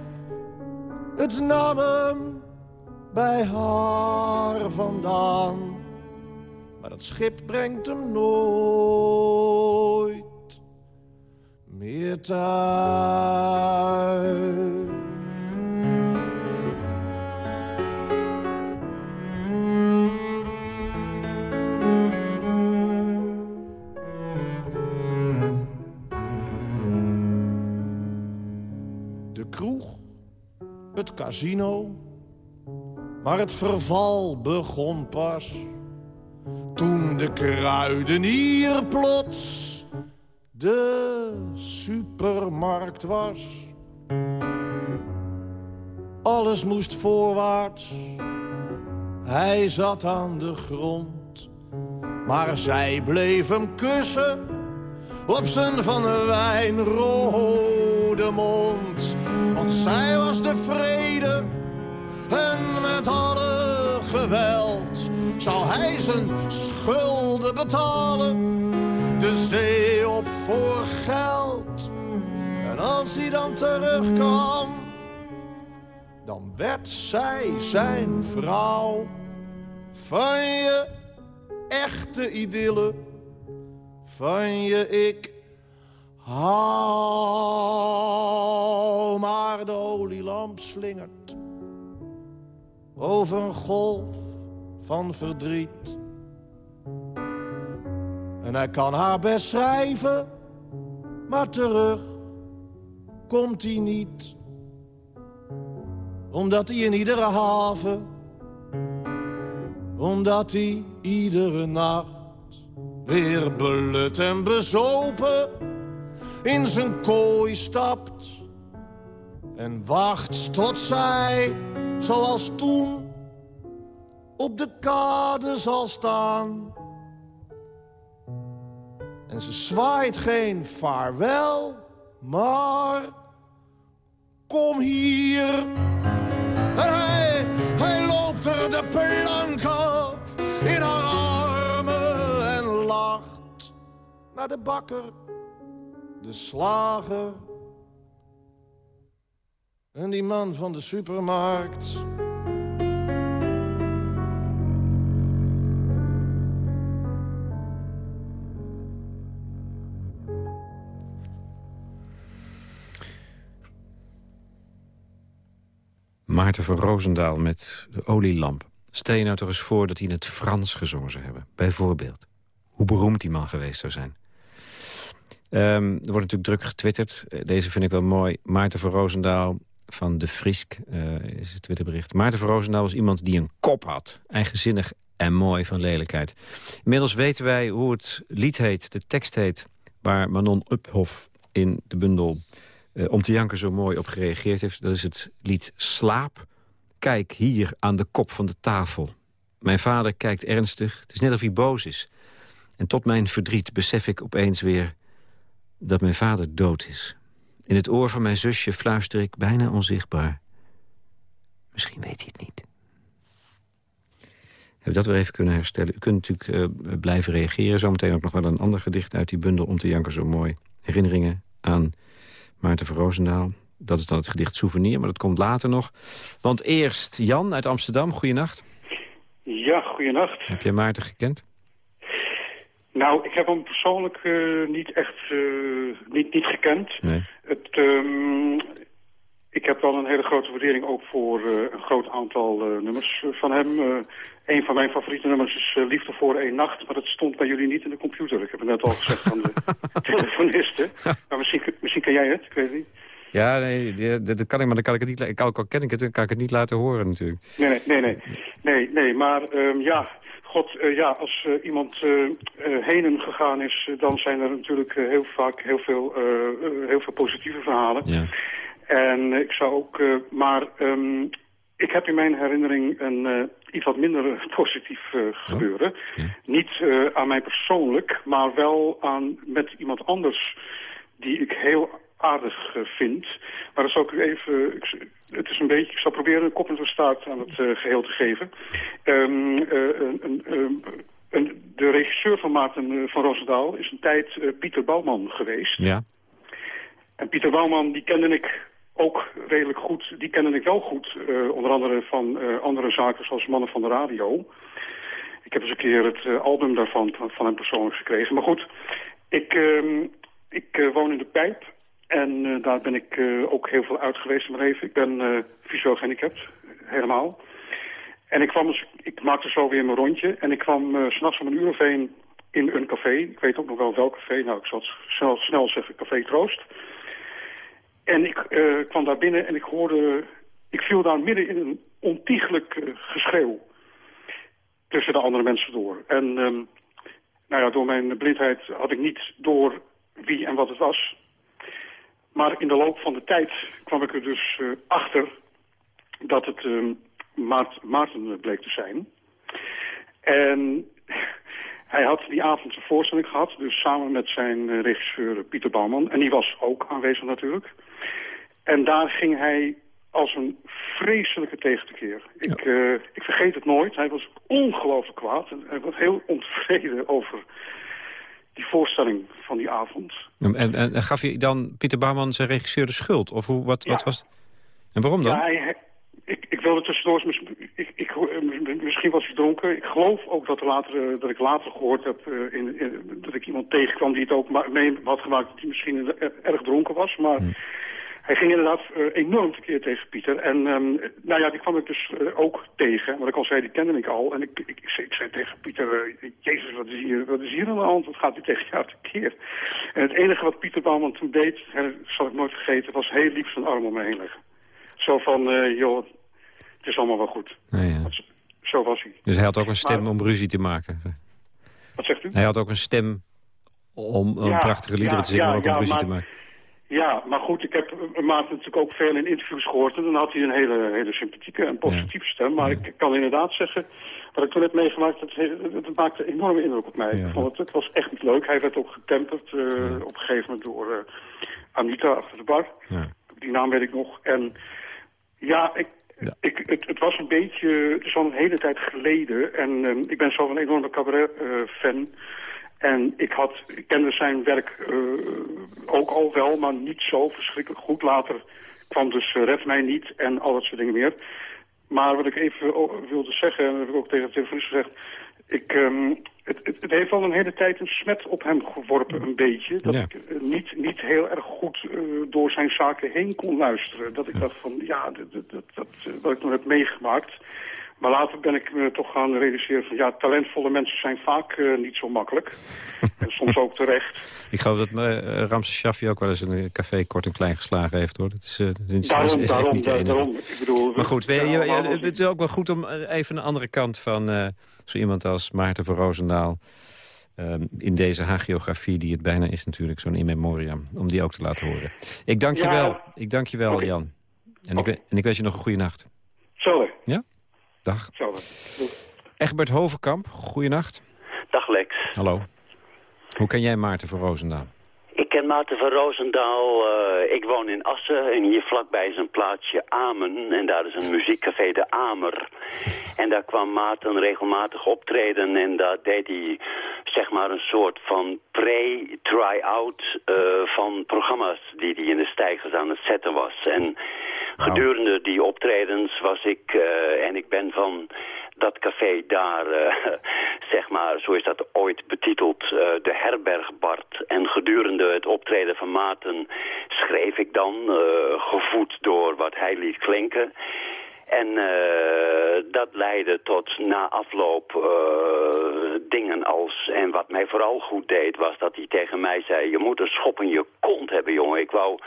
het nam hem bij haar vandaan. Maar dat schip brengt hem nooit De kroeg, het casino, maar het verval begon pas... toen de kruidenier plots de supermarkt was. Alles moest voorwaarts, hij zat aan de grond. Maar zij bleef hem kussen op zijn van de wijn rode mond. Want zij was de vrede en met alle geweld zou hij zijn schulden betalen de zee voor geld. En als hij dan terugkwam, dan werd zij zijn vrouw. Van je echte idylle, van je ik hou. Maar de olielamp slingert over een golf van verdriet. En hij kan haar best schrijven, maar terug komt hij niet. Omdat hij in iedere haven Omdat hij iedere nacht weer belut en bezopen in zijn kooi stapt. En wacht tot zij, zoals toen, op de kade zal staan. En ze zwaait geen vaarwel, maar kom hier. En hij, hij loopt er de plank af in haar armen en lacht naar de bakker, de slager en die man van de supermarkt. Maarten van Roosendaal met de olielamp. Stel je nou toch eens voor dat hij in het Frans gezongen zou hebben. Bijvoorbeeld. Hoe beroemd die man geweest zou zijn. Ehm, er wordt natuurlijk druk getwitterd. Eh, Deze vind ik wel mooi. Maarten van Roosendaal van De Frisk eh, is het Twitterbericht. Maarten van Roosendaal was iemand die een kop had. Eigenzinnig en mooi van lelijkheid. Inmiddels weten wij hoe het lied heet, de tekst heet... waar Manon Uphoff in de bundel eh, Om te janken zo mooi op gereageerd heeft. Dat is het lied Slaap. Kijk hier aan de kop van de tafel. Mijn vader kijkt ernstig. Het is net of hij boos is. En tot mijn verdriet besef ik opeens weer dat mijn vader dood is. In het oor van mijn zusje fluister ik bijna onzichtbaar. Misschien weet hij het niet. Hebben we dat weer even kunnen herstellen. U kunt natuurlijk uh, blijven reageren. Zometeen ook nog wel een ander gedicht uit die bundel... om te janken zo mooi. Herinneringen aan Maarten van Roosendaal. Dat is dan het gedicht Souvenir, maar dat komt later nog. Want eerst Jan uit Amsterdam. Goeienacht. Ja, goeienacht. Heb jij Maarten gekend? Nou, ik heb hem persoonlijk uh, niet echt uh, niet, niet gekend. Nee. Het, um, ik heb wel een hele grote waardering ook voor uh, een groot aantal nummers van hem. een van mijn favoriete nummers is Liefde voor één nacht, maar dat stond bij jullie niet in de computer. Ik heb het net al gezegd aan de telefonisten. Maar misschien, misschien ken jij het, ik weet het niet. Ja, nee, dat kan ik, maar dan kan ik het niet. Ik, al ken ik het, kan ik het niet laten horen natuurlijk. Nee, nee, nee, nee, nee, nee maar um, ja, God, uh, ja, als uh, iemand uh, heen gegaan is, dan zijn er natuurlijk heel vaak heel veel, heel veel positieve verhalen. Ja. En ik zou ook, maar um, ik heb in mijn herinnering een iets wat minder positief gebeuren. Oh, ja. Niet aan mij persoonlijk, maar wel aan met iemand anders die ik heel aardig vind. Maar dat zal ik u even... Ik, het is een beetje... Ik zal proberen een kop en staart aan het geheel te geven. Um, uh, een, de regisseur van Maarten van Roosendaal is een tijd Pieter Bouwman geweest. Ja. En Pieter Bouwman, die kende ik ook redelijk goed. Die kende ik wel goed. onder andere van andere zaken zoals Mannen van de Radio. Ik heb eens een keer het album daarvan van hem persoonlijk gekregen. Maar goed, ik, ik woon in de Pijp. En daar ben ik ook heel veel uit geweest in mijn leven. Ik ben visueel gehandicapt, helemaal. En ik, kwam, ik maakte zo weer mijn rondje. En ik kwam s'nachts om een uur of een in een café. Ik weet ook nog wel welk café. Nou, ik zal het snel, snel zeggen, Café Troost. En ik kwam daar binnen en ik hoorde... Ik viel daar midden in een ontiegelijk geschreeuw. Tussen de andere mensen door. En um, nou ja, door mijn blindheid had ik niet door wie en wat het was... Maar in de loop van de tijd kwam ik er dus uh, achter dat het Maart, Maarten bleek te zijn. En hij had die avond een voorstelling gehad, dus samen met zijn uh, regisseur Pieter Bouwman. En die was ook aanwezig natuurlijk. En daar ging hij als een vreselijke tegentekeer. Ja. Ik, uh, ik vergeet het nooit. Hij was ongelooflijk kwaad. Hij was heel ontevreden over die voorstelling van die avond. En, en, en gaf je dan Pieter Bouwman zijn regisseur de schuld? Of hoe, wat, ja. wat was En waarom dan? Ja, hij, ik, ik wilde tussendoor... Ik, ik, misschien was hij dronken. Ik geloof ook dat, later, dat ik later gehoord heb... Uh, in, in, dat ik iemand tegenkwam die het ook mee had gemaakt... die misschien erg dronken was. Maar hmm. hij ging inderdaad uh, enorm tekeer tegen Pieter. En um, nou ja, die kwam ik dus uh, ook tegen. Wat ik al zei, die kende ik al. En ik, ik, ik, zei, ik zei tegen Pieter... Jezus, wat is, hier, wat is hier aan de hand? Wat gaat hij tegen jou tekeer? En het enige wat Pieter Bouwman toen deed... dat zal ik nooit vergeten... was heel lief zijn arm om me heen leggen. Zo van, joh, het is allemaal wel goed. Ja, ja. Zo was hij. Dus hij had ook een stem Maar- om ruzie te maken. Wat zegt u? Hij had ook een stem om, om Ja, prachtige liederen ja, te zingen, maar ook om ruzie te maken. Ja, maar goed, ik heb Maarten natuurlijk ook veel in interviews gehoord. En dan had hij een hele, hele sympathieke en positieve stem. Maar ik kan inderdaad zeggen, wat ik toen heb meegemaakt, het maakte een enorme indruk op mij. Ja. Ik vond het, het was echt niet leuk. Hij werd ook getemperd eh, op een gegeven moment door eh, Anita achter de bar. Ja. Die naam weet ik nog. En ja, ik, Ja. Ik, het, het was een beetje, het is al een hele tijd geleden. En ehm, ik ben zelf een enorme cabaret-fan. en ik, had, ik kende zijn werk eh, ook al wel, maar niet zo verschrikkelijk goed. Later kwam dus eh, Red Mij Niet en al dat soort dingen meer. Maar wat ik even wilde zeggen, en dat heb ik ook tegen de telefoon gezegd... Ik, ehm, het, het, het heeft al een hele tijd een smet op hem geworpen, een beetje. Dat Ja. ik eh, niet, niet heel erg goed eh, door zijn zaken heen kon luisteren. Dat ik dacht van, ja, dat, dat, dat, eh, wat ik nog heb meegemaakt. Maar later ben ik me toch gaan realiseren van, ja, talentvolle mensen zijn vaak niet zo makkelijk. en soms ook terecht. Ik geloof dat uh, Ramses Shaffi ook wel eens een café kort en klein geslagen heeft, hoor. Dat is, uh, dat is, Daarom, is daarom, niet daarom. Ik bedoel, Maar goed, we- ja, het is ook wel goed om even een andere kant van zo iemand als Maarten van Roosendaal... ehm, in deze hagiografie, die het bijna is natuurlijk, zo'n in memoriam... om die ook te laten horen. Ik dank je Ja. wel, ik dank je wel. Jan. En, ik, en ik wens je nog een goede nacht. Hetzelfde, Dag. hetzelfde. Doei. Egbert Hovenkamp, goeienacht. Dag Lex. Hallo. Hoe ken jij Maarten van Roosendaal? Ken Maarten van Roosendaal. eh, ik woon in Assen en hier vlakbij is een plaatsje Amen. En daar is een muziekcafé De Amer. En daar kwam Maarten regelmatig optreden en daar deed hij zeg maar een soort van pre-try-out eh, van programma's die hij in de stijgers aan het zetten was. En gedurende die optredens was ik, eh, en ik ben van dat café daar, eh, zeg maar, zo is dat ooit betiteld, eh, de herberg Bart. En gedurende het optreden van Maarten schreef ik dan, gevoed door wat hij liet klinken. En eh, dat leidde tot na afloop eh, dingen als... En wat mij vooral goed deed was dat hij tegen mij zei... je moet een schop in je kont hebben, jongen. Ik wou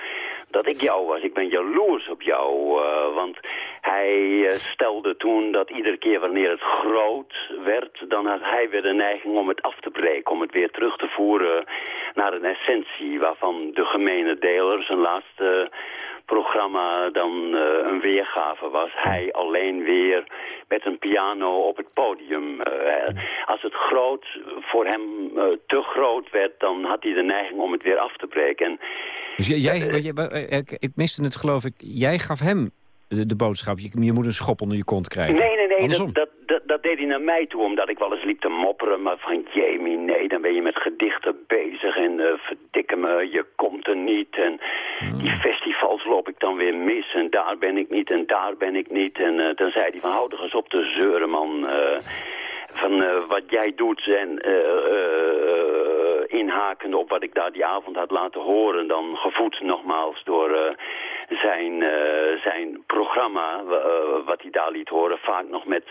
dat ik jou was. Ik ben jaloers op jou. eh, want hij stelde toen dat iedere keer wanneer het groot werd... dan had hij weer de neiging om het af te breken. Om het weer terug te voeren naar een essentie... waarvan de gemene deler zijn laatste programma dan eh, een weergave was. Hij alleen weer met een piano op het podium. Eh, als het groot voor hem eh, te groot werd, dan had hij de neiging om het weer af te breken. En Dus jij, eh, ik, ik miste het geloof ik, jij gaf hem de, de boodschap. Je, je moet een schop onder je kont krijgen. Nee, nee, nee, dat, dat, dat, dat deed hij naar mij toe, omdat ik wel eens liep te mopperen. Maar van, Jamie, nee, dan ben je met gedichten bezig en eh verdikke me, je komt er niet. En die festivals loop ik dan weer mis en daar ben ik niet en daar ben ik niet. En eh, dan zei hij van, hou eens op te zeuren, man. eh, van eh, wat jij doet en eh, eh, inhakende op wat ik daar die avond had laten horen... dan gevoed nogmaals door zijn, zijn programma, wa- wat hij daar liet horen... vaak nog met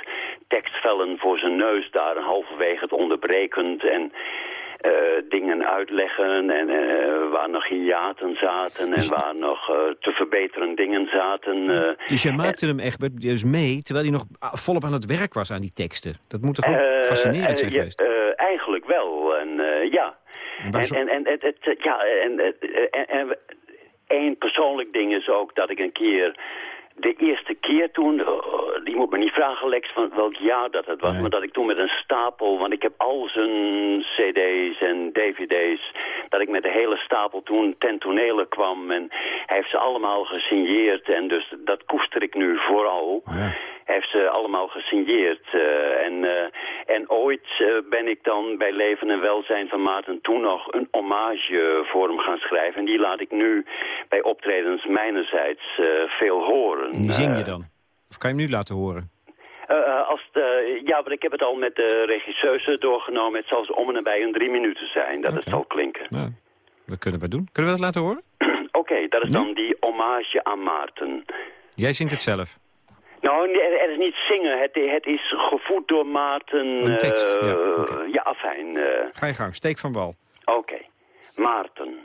tekstvellen voor zijn neus daar, halverwege het onderbrekend... en eh, dingen uitleggen en eh, waar nog hiaten zaten... en waar nog eh, te verbeteren dingen zaten... Dus jij maakte hem echt dus mee, terwijl hij nog volop aan het werk was aan die teksten. Dat moet toch ook fascinerend zijn geweest? eigenlijk wel, en ja. En En, en, het- ja, en, en, en, en één persoonlijk ding is ook dat ik een keer... De eerste keer toen, eh, die moet me niet vragen Lex van welk jaar dat het was, Nee. maar dat ik toen met een stapel, want ik heb al zijn cd's en dvd's, dat ik met de hele stapel toen ten tonele kwam en hij heeft ze allemaal gesigneerd en dus dat koester ik nu vooral. Ja. Hij heeft ze allemaal gesigneerd. eh, en, eh, en ooit eh, ben ik dan bij Leven en Welzijn van Maarten toen nog een hommage voor hem gaan schrijven. En die laat ik nu bij optredens mijnerzijds eh, veel horen. En die zing je Eh, dan? Of kan je hem nu laten horen? eh, eh, als de, ja, maar ik heb het al met de regisseuse doorgenomen. Het zal zo om en nabij een drie minuten zijn dat het zal klinken. Nou, dat kunnen we doen. Kunnen we dat laten horen? Oké, dat is dan die hommage aan Maarten. Jij zingt het zelf. Nou, er, is niet zingen. Het, het is gevoed door Maarten. Een tekst, eh, ja, ja, afijn. eh, Ga je gang, steek van wal. Oké. Maarten.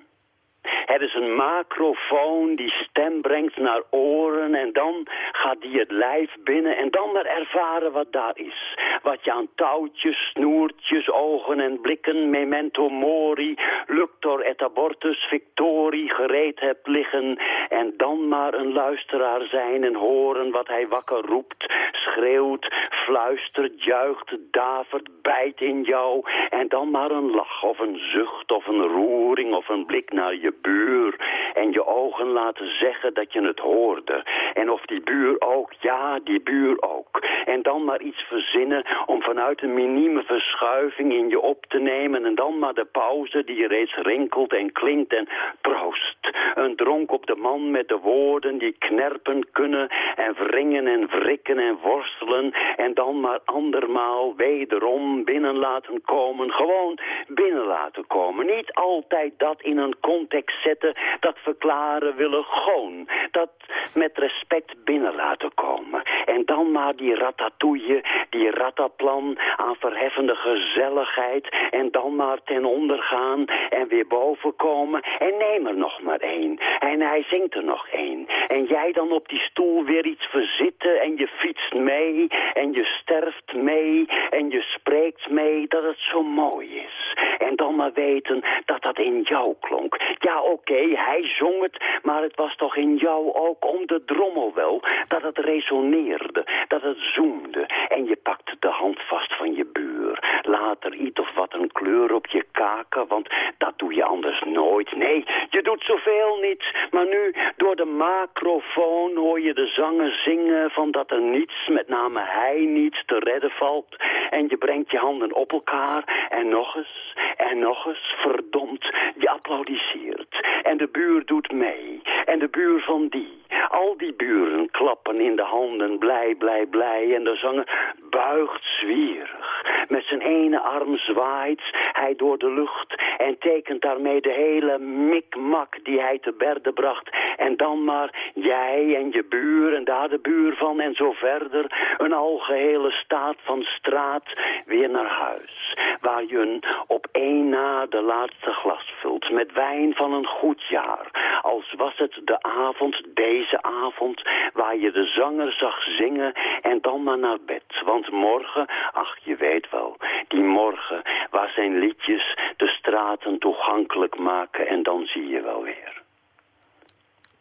Er is een macrofoon die stem brengt naar oren en dan gaat die het lijf binnen en dan maar ervaren wat daar is. Wat je aan touwtjes, snoertjes, ogen en blikken, memento mori, luctor et abortus victori gereed hebt liggen en dan maar een luisteraar zijn en horen wat hij wakker roept, schreeuwt, fluistert, juicht, davert, bijt in jou en dan maar een lach of een zucht of een roering of een blik naar je buur en je ogen laten zeggen dat je het hoorde en of die buur ook, ja die buur ook en dan maar iets verzinnen om vanuit een minieme verschuiving in je op te nemen en dan maar de pauze die reeds rinkelt en klinkt en proost. Een dronk op de man met de woorden die knerpen kunnen en wringen en wrikken en worstelen en dan maar andermaal wederom binnen laten komen. Gewoon binnen laten komen. Niet altijd dat in een context zetten, dat verklaren willen gewoon. Dat met respect binnen laten komen. En dan maar die ratatouille, die rataplan aan verheffende gezelligheid en dan maar ten onder gaan en weer boven komen en neem er nog maar één. En hij zingt er nog één. En jij dan op die stoel weer iets verzitten en je fietst mee en je sterft mee en je spreekt mee dat het zo mooi is. En dan maar weten dat dat in jou klonk. Oké, hij zong het, maar het was toch in jou ook om de drommel wel. Dat het resoneerde, dat het zoemde. En je pakte de hand vast van je buur. Later iets of wat een kleur op je kaken, want dat doe je anders nooit. Nee, je doet zoveel niet. Maar nu, door de macrofoon hoor je de zanger zingen van dat er niets, met name hij niet, te redden valt. En je brengt je handen op elkaar en nog eens en nog eens, verdomd, je applaudisseert. En de buur doet mee. En de buur van die. Al die buren klappen in de handen, blij, blij, blij. En de zanger buigt zwierig. Met zijn ene arm zwaait hij door de lucht en tekent daarmee de hele mikmak die hij te berde bracht. En dan maar jij en je buur en daar de buur van en zo verder. Een algehele staat van straat weer naar huis. Waar je op één na de laatste glas vult met wijn van een goed jaar. Als was het de avond, deze avond, waar je de zanger zag zingen en dan maar naar bed. Want morgen, ach je weet wel, die morgen waar zijn liedjes de straten toegankelijk maken en dan zie je wel weer.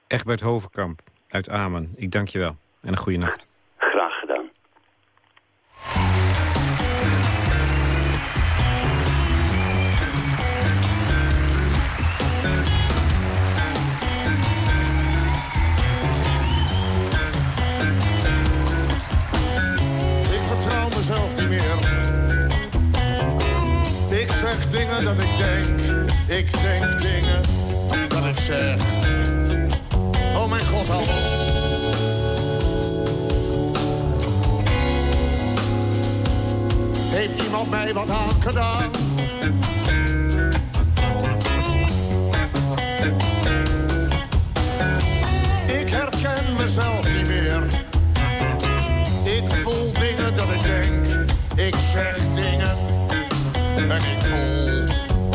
Egbert Hovenkamp uit Amen, ik dank je wel en een goede nacht. Zeg dingen dat ik denk. Ik denk dingen dat ik zeg. Oh mijn god, op. Heeft iemand mij wat aangedaan? Ik herken mezelf niet meer. Ik voel dingen dat ik denk. Ik zeg dingen. En ik voel.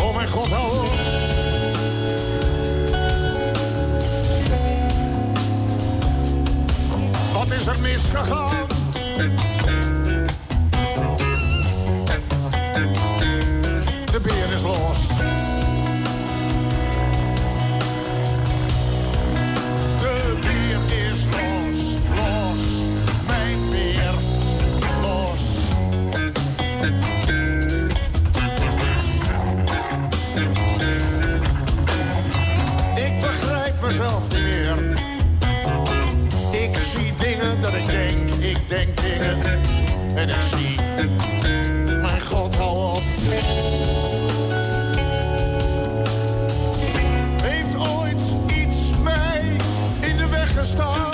Oh mijn god, op. Wat is er misgegaan? De beer is los. En ik zie, mijn god, hou op. Heeft ooit iets mij in de weg gestaan?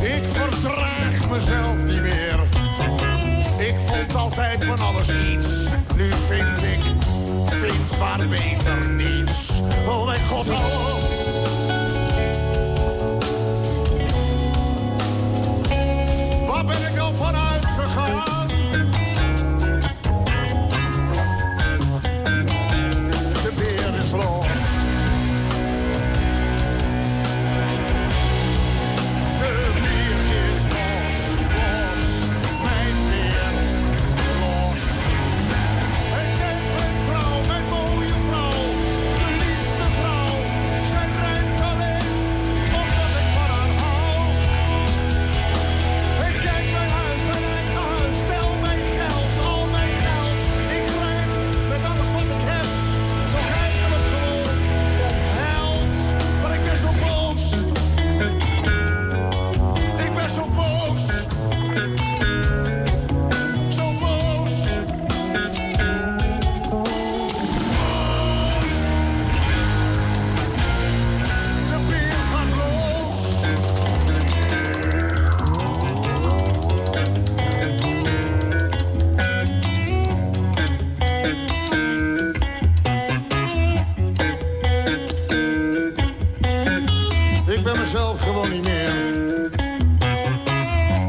Ik verdraag mezelf niet meer. Ik vond altijd van alles iets. Nu vind ik, vind maar beter niets. Oh mijn god, hou op.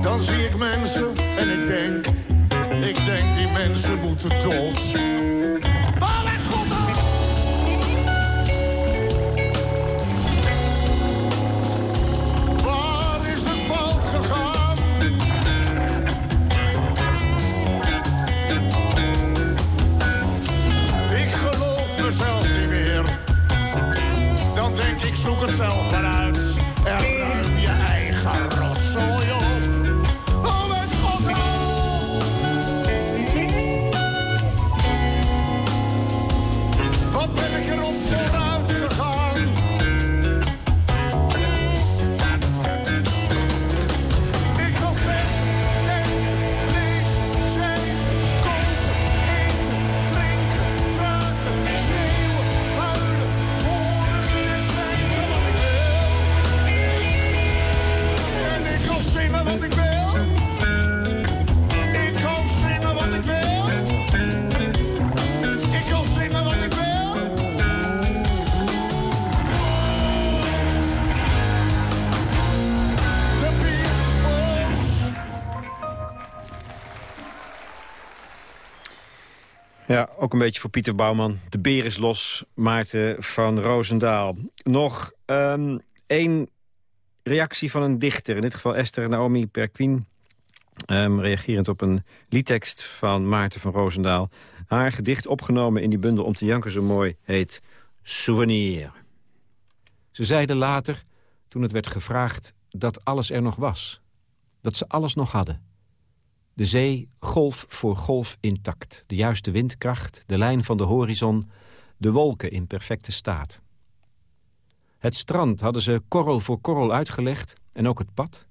Dan zie ik mensen en ik denk, ik denk die mensen moeten dood. Waar is het fout gegaan? Ik kan lopen mezelf niet meer. Dan denk ik, zoek het zelf maar uit. Een beetje voor Pieter Bouwman. De beer is los, Maarten van Roosendaal. Nog ehm, één reactie van een dichter. In dit geval Esther Naomi Perquin. ehm, reagerend op een liedtekst van Maarten van Roosendaal. Haar gedicht opgenomen in die bundel Om te janken zo mooi heet Souvenir. Ze zeiden later, toen het werd gevraagd, dat alles er nog was. Dat ze alles nog hadden. De zee golf voor golf intact. De juiste windkracht, de lijn van de horizon, de wolken in perfecte staat. Het strand hadden ze korrel voor korrel uitgelegd en ook het pad.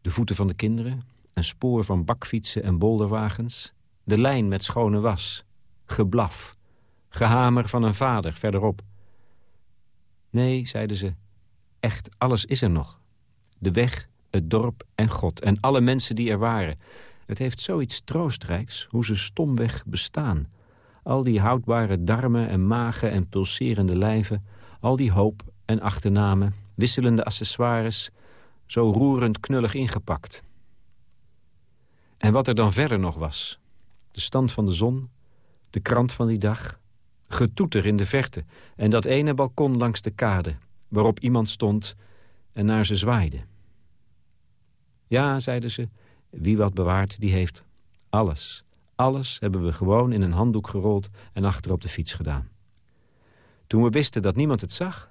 De voeten van de kinderen, een spoor van bakfietsen en bolderwagens. De lijn met schone was, geblaf, gehamer van een vader verderop. Nee, zeiden ze, echt alles is er nog. De weg, het dorp en God en alle mensen die er waren. Het heeft zoiets troostrijks, hoe ze stomweg bestaan. Al die houdbare darmen en magen en pulserende lijven... al die hoop en achternamen, wisselende accessoires... zo roerend knullig ingepakt. En wat er dan verder nog was. De stand van de zon, de krant van die dag... getoeter in de verte en dat ene balkon langs de kade... waarop iemand stond en naar ze zwaaide. Ja, zeiden ze, wie wat bewaart, die heeft alles. Alles hebben we gewoon in een handdoek gerold en achter op de fiets gedaan. Toen we wisten dat niemand het zag,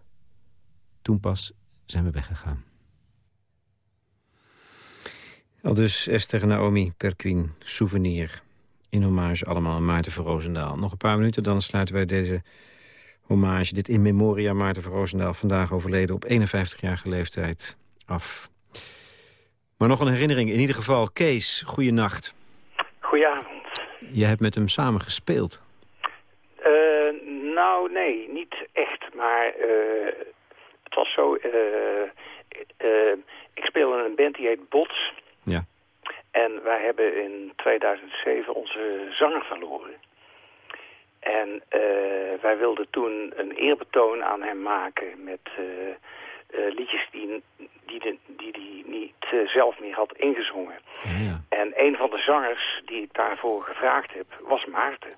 toen pas zijn we weggegaan. Al dus Esther Naomi Perquin, souvenir. In hommage allemaal aan Maarten van Roosendaal. Nog een paar minuten, dan sluiten wij deze hommage... dit in memoria Maarten van Roosendaal, vandaag overleden op 51-jarige leeftijd, af. Maar nog een herinnering, in ieder geval. Kees, goeienacht. Goedenavond. Je hebt met hem samen gespeeld. Eh, nou, nee, niet echt. Maar eh, het was zo... eh, ik speel in een band die heet Bots. Ja. En wij hebben in 2007 onze zanger verloren. En wij wilden toen een eerbetoon aan hem maken met eh, liedjes die die die, die, die niet eh, zelf meer had ingezongen. Ja, ja. En een van de zangers die ik daarvoor gevraagd heb, was Maarten.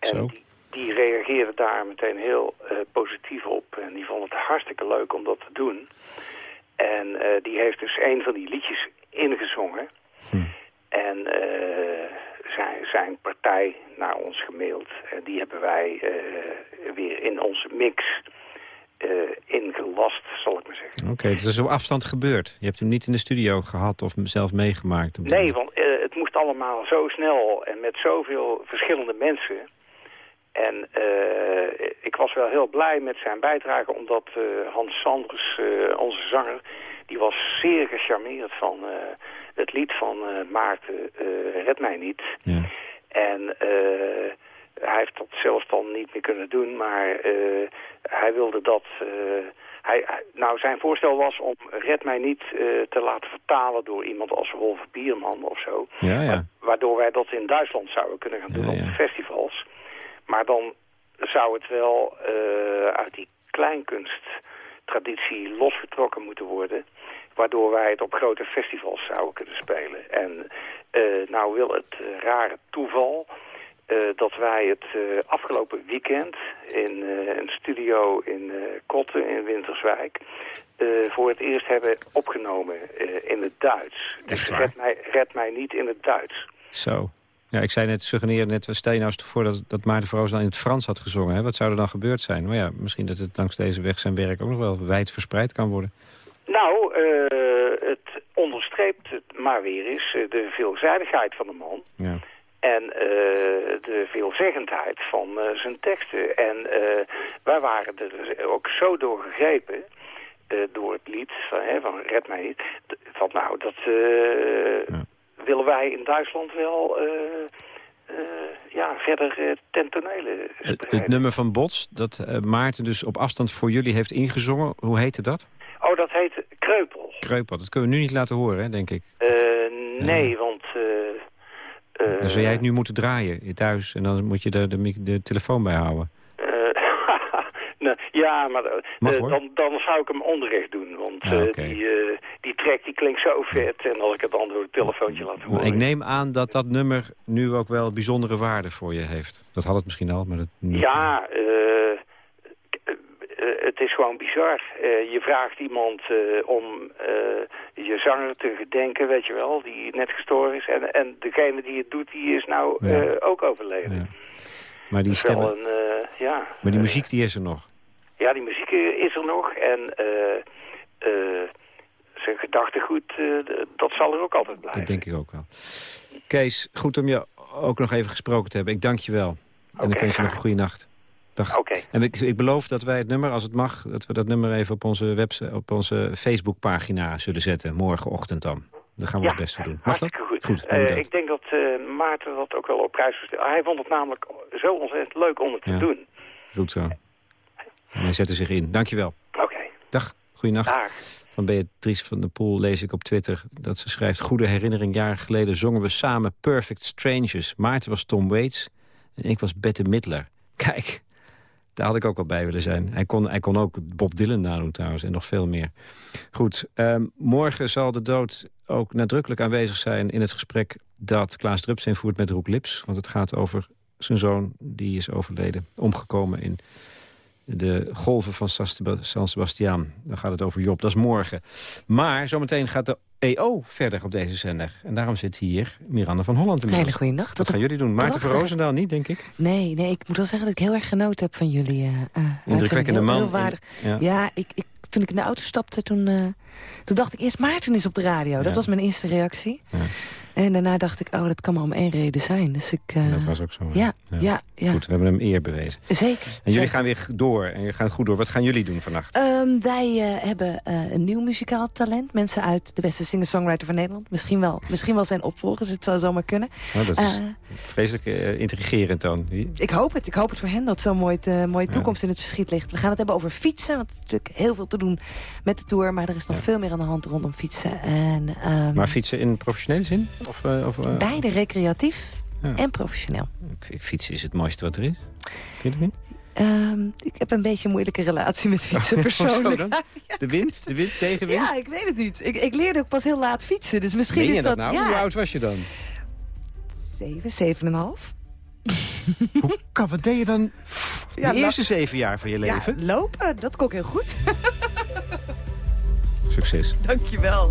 En Zo. die, die reageerde daar meteen heel eh, positief op. En die vond het hartstikke leuk om dat te doen. En die heeft dus een van die liedjes ingezongen. Hm. En zijn, zijn partij naar ons gemaild. En die hebben wij weer in onze mix ingelast, zal ik maar zeggen. Oké, het is op afstand gebeurd. Je hebt hem niet in de studio gehad of zelf meegemaakt. Nee, want eh, het moest allemaal zo snel en met zoveel verschillende mensen. En eh, ik was wel heel blij met zijn bijdrage, omdat eh, Hans Sanders, eh, onze zanger, die was zeer gecharmeerd van eh, het lied van eh, Maarten, eh, Red Mij Niet. Ja. En eh, hij heeft dat zelf dan niet meer kunnen doen, maar eh, hij wilde dat... eh, hij, nou, zijn voorstel was om Red Mij Niet eh, te laten vertalen door iemand als Wolf Bierman of zo. Ja, ja. Wa- Waardoor wij dat in Duitsland zouden kunnen gaan doen Ja, op festivals. Maar dan zou het wel uit die kleinkunsttraditie losgetrokken moeten worden. waardoor wij het op grote festivals zouden kunnen spelen. En nou wil het rare toeval dat wij het eh, afgelopen weekend in eh, een studio in eh, Kotten in Winterswijk eh, voor het eerst hebben opgenomen eh, in het Duits. Dus red mij, red mij niet in het Duits. Zo. Ja, ik zei net, suggereerde net, je nou eens voor dat, dat Maarten Verhoos dan in het Frans had gezongen. Hè? Wat zou er dan gebeurd zijn? Maar ja, misschien dat het langs deze weg zijn werk ook nog wel wijd verspreid kan worden. Nou, eh, het onderstreept het maar weer eens eh, de veelzijdigheid van de man. Ja. En eh, de veelzeggendheid van eh, zijn teksten. En eh, wij waren er ook zo door gegrepen... door het lied van, hè, van Red mij niet. Van nou, dat willen wij in Duitsland wel... ja, verder ten tonele Het, het nummer van Bots, dat Maarten dus op afstand voor jullie heeft ingezongen. Hoe heette dat? Oh, dat heet Kreupel. Kreupel. Dat kunnen we nu niet laten horen, hè, denk ik. Nee, want... Uh, dan zou jij het nu moeten draaien thuis en dan moet je de, de, de telefoon bijhouden. nou, ja, maar Mag, dan, dan zou ik hem onrecht doen. Want ah, okay. die, die track die klinkt zo vet. En als ik het dan door het telefoontje laat horen... Ik neem aan dat dat nummer nu ook wel bijzondere waarde voor je heeft. Dat had het misschien al, maar... Dat... Ja, is gewoon bizar. Uh, je vraagt iemand uh, om uh, je zanger te gedenken, weet je wel, die net gestorven is. En, en degene die het doet, die is nou ja. ook overleden. Ja. Maar die stemmen... Een, ja, maar die muziek die is er nog? Ja, die muziek is er nog. En zijn gedachtegoed, dat zal er ook altijd blijven. Dat denk ik ook wel. Kees, goed om je ook nog even gesproken te hebben. Ik dank je wel. En okay, ik wens je nog een goede nacht. Oké. Okay. En ik, ik, beloof dat wij het nummer, als het mag... dat we dat nummer even op onze, website, op onze Facebookpagina zullen zetten. Morgenochtend dan. Daar gaan we ja, ons best voor doen. Mag dat? Goed. goed uh, ik denk dat uh, Maarten dat ook wel op prijs stellen. Hij vond het namelijk zo ontzettend leuk om het te doen. Goed zo. En hij zette zich in. Dankjewel. Oké. Okay. Dag. Goeienacht. Dag. Van Beatrice van der Poel lees ik op Twitter dat ze schrijft... Goede herinnering, jaren geleden zongen we samen Perfect Strangers. Maarten was Tom Waits en ik was Bette Midler. Kijk, daar had ik ook wel bij willen zijn. Hij kon, hij kon ook Bob Dylan nadoen trouwens en nog veel meer. Goed, um, morgen zal de dood ook nadrukkelijk aanwezig zijn... in het gesprek dat Klaas Drupsteen voert met Roek Lips. Want het gaat over zijn zoon, die is overleden, omgekomen in de golven van San Sebastiaan. Dan gaat het over Job, dat is morgen. Maar zometeen gaat de EO verder op deze zender. En daarom zit hier Miranda van Holland inmiddels. Hele goede nacht. Wat gaan jullie doen? Maarten van Roosendaal niet, denk ik? Nee, nee, ik moet wel zeggen dat ik heel erg genoten heb van jullie. Uh, Indrukwekkende man. Heel waardig. Ja, ja ik, ik, toen ik in de auto stapte, toen, uh, toen dacht ik eerst Maarten is op de radio. Dat ja. was mijn eerste reactie. Ja. En daarna dacht ik, oh, dat kan maar om één reden zijn. Dus ik, uh, dat was ook zo. Ja, ja, ja, ja. Goed, we hebben hem eer bewezen. Zeker. En jullie zeker. gaan weer door. En jullie gaan goed door. Wat gaan jullie doen vannacht? Um, wij uh, hebben uh, een nieuw muzikaal talent. Mensen uit de beste singer-songwriter van Nederland. Misschien wel, misschien wel zijn opvolgers. Het zou zomaar kunnen. Oh, dat is vreselijk intrigerend dan. Ik hoop het. Ik hoop het voor hen dat zo'n mooie, mooie toekomst in het verschiet ligt. We gaan het hebben over fietsen. Want er is natuurlijk heel veel te doen met de Tour. Maar er is nog veel meer aan de hand rondom fietsen. En, um, maar fietsen in professionele zin? Of, of Beide recreatief ja. en professioneel. Ik, fietsen is het mooiste wat er is. Vind je het niet? Um, ik heb een beetje een moeilijke relatie met fietsen persoonlijk. ja, de wind? De wind tegenwind? Ja, ik weet het niet. Ik, ik leerde ook pas heel laat fietsen. Dus misschien Meen je is dat, nou? Ja. Hoe oud was je dan? Zeven, zeven en een half. Hoe kan, wat deed je dan de ja, eerste zeven jaar van je leven? Ja, lopen, dat kon ik heel goed. Succes. Dankjewel.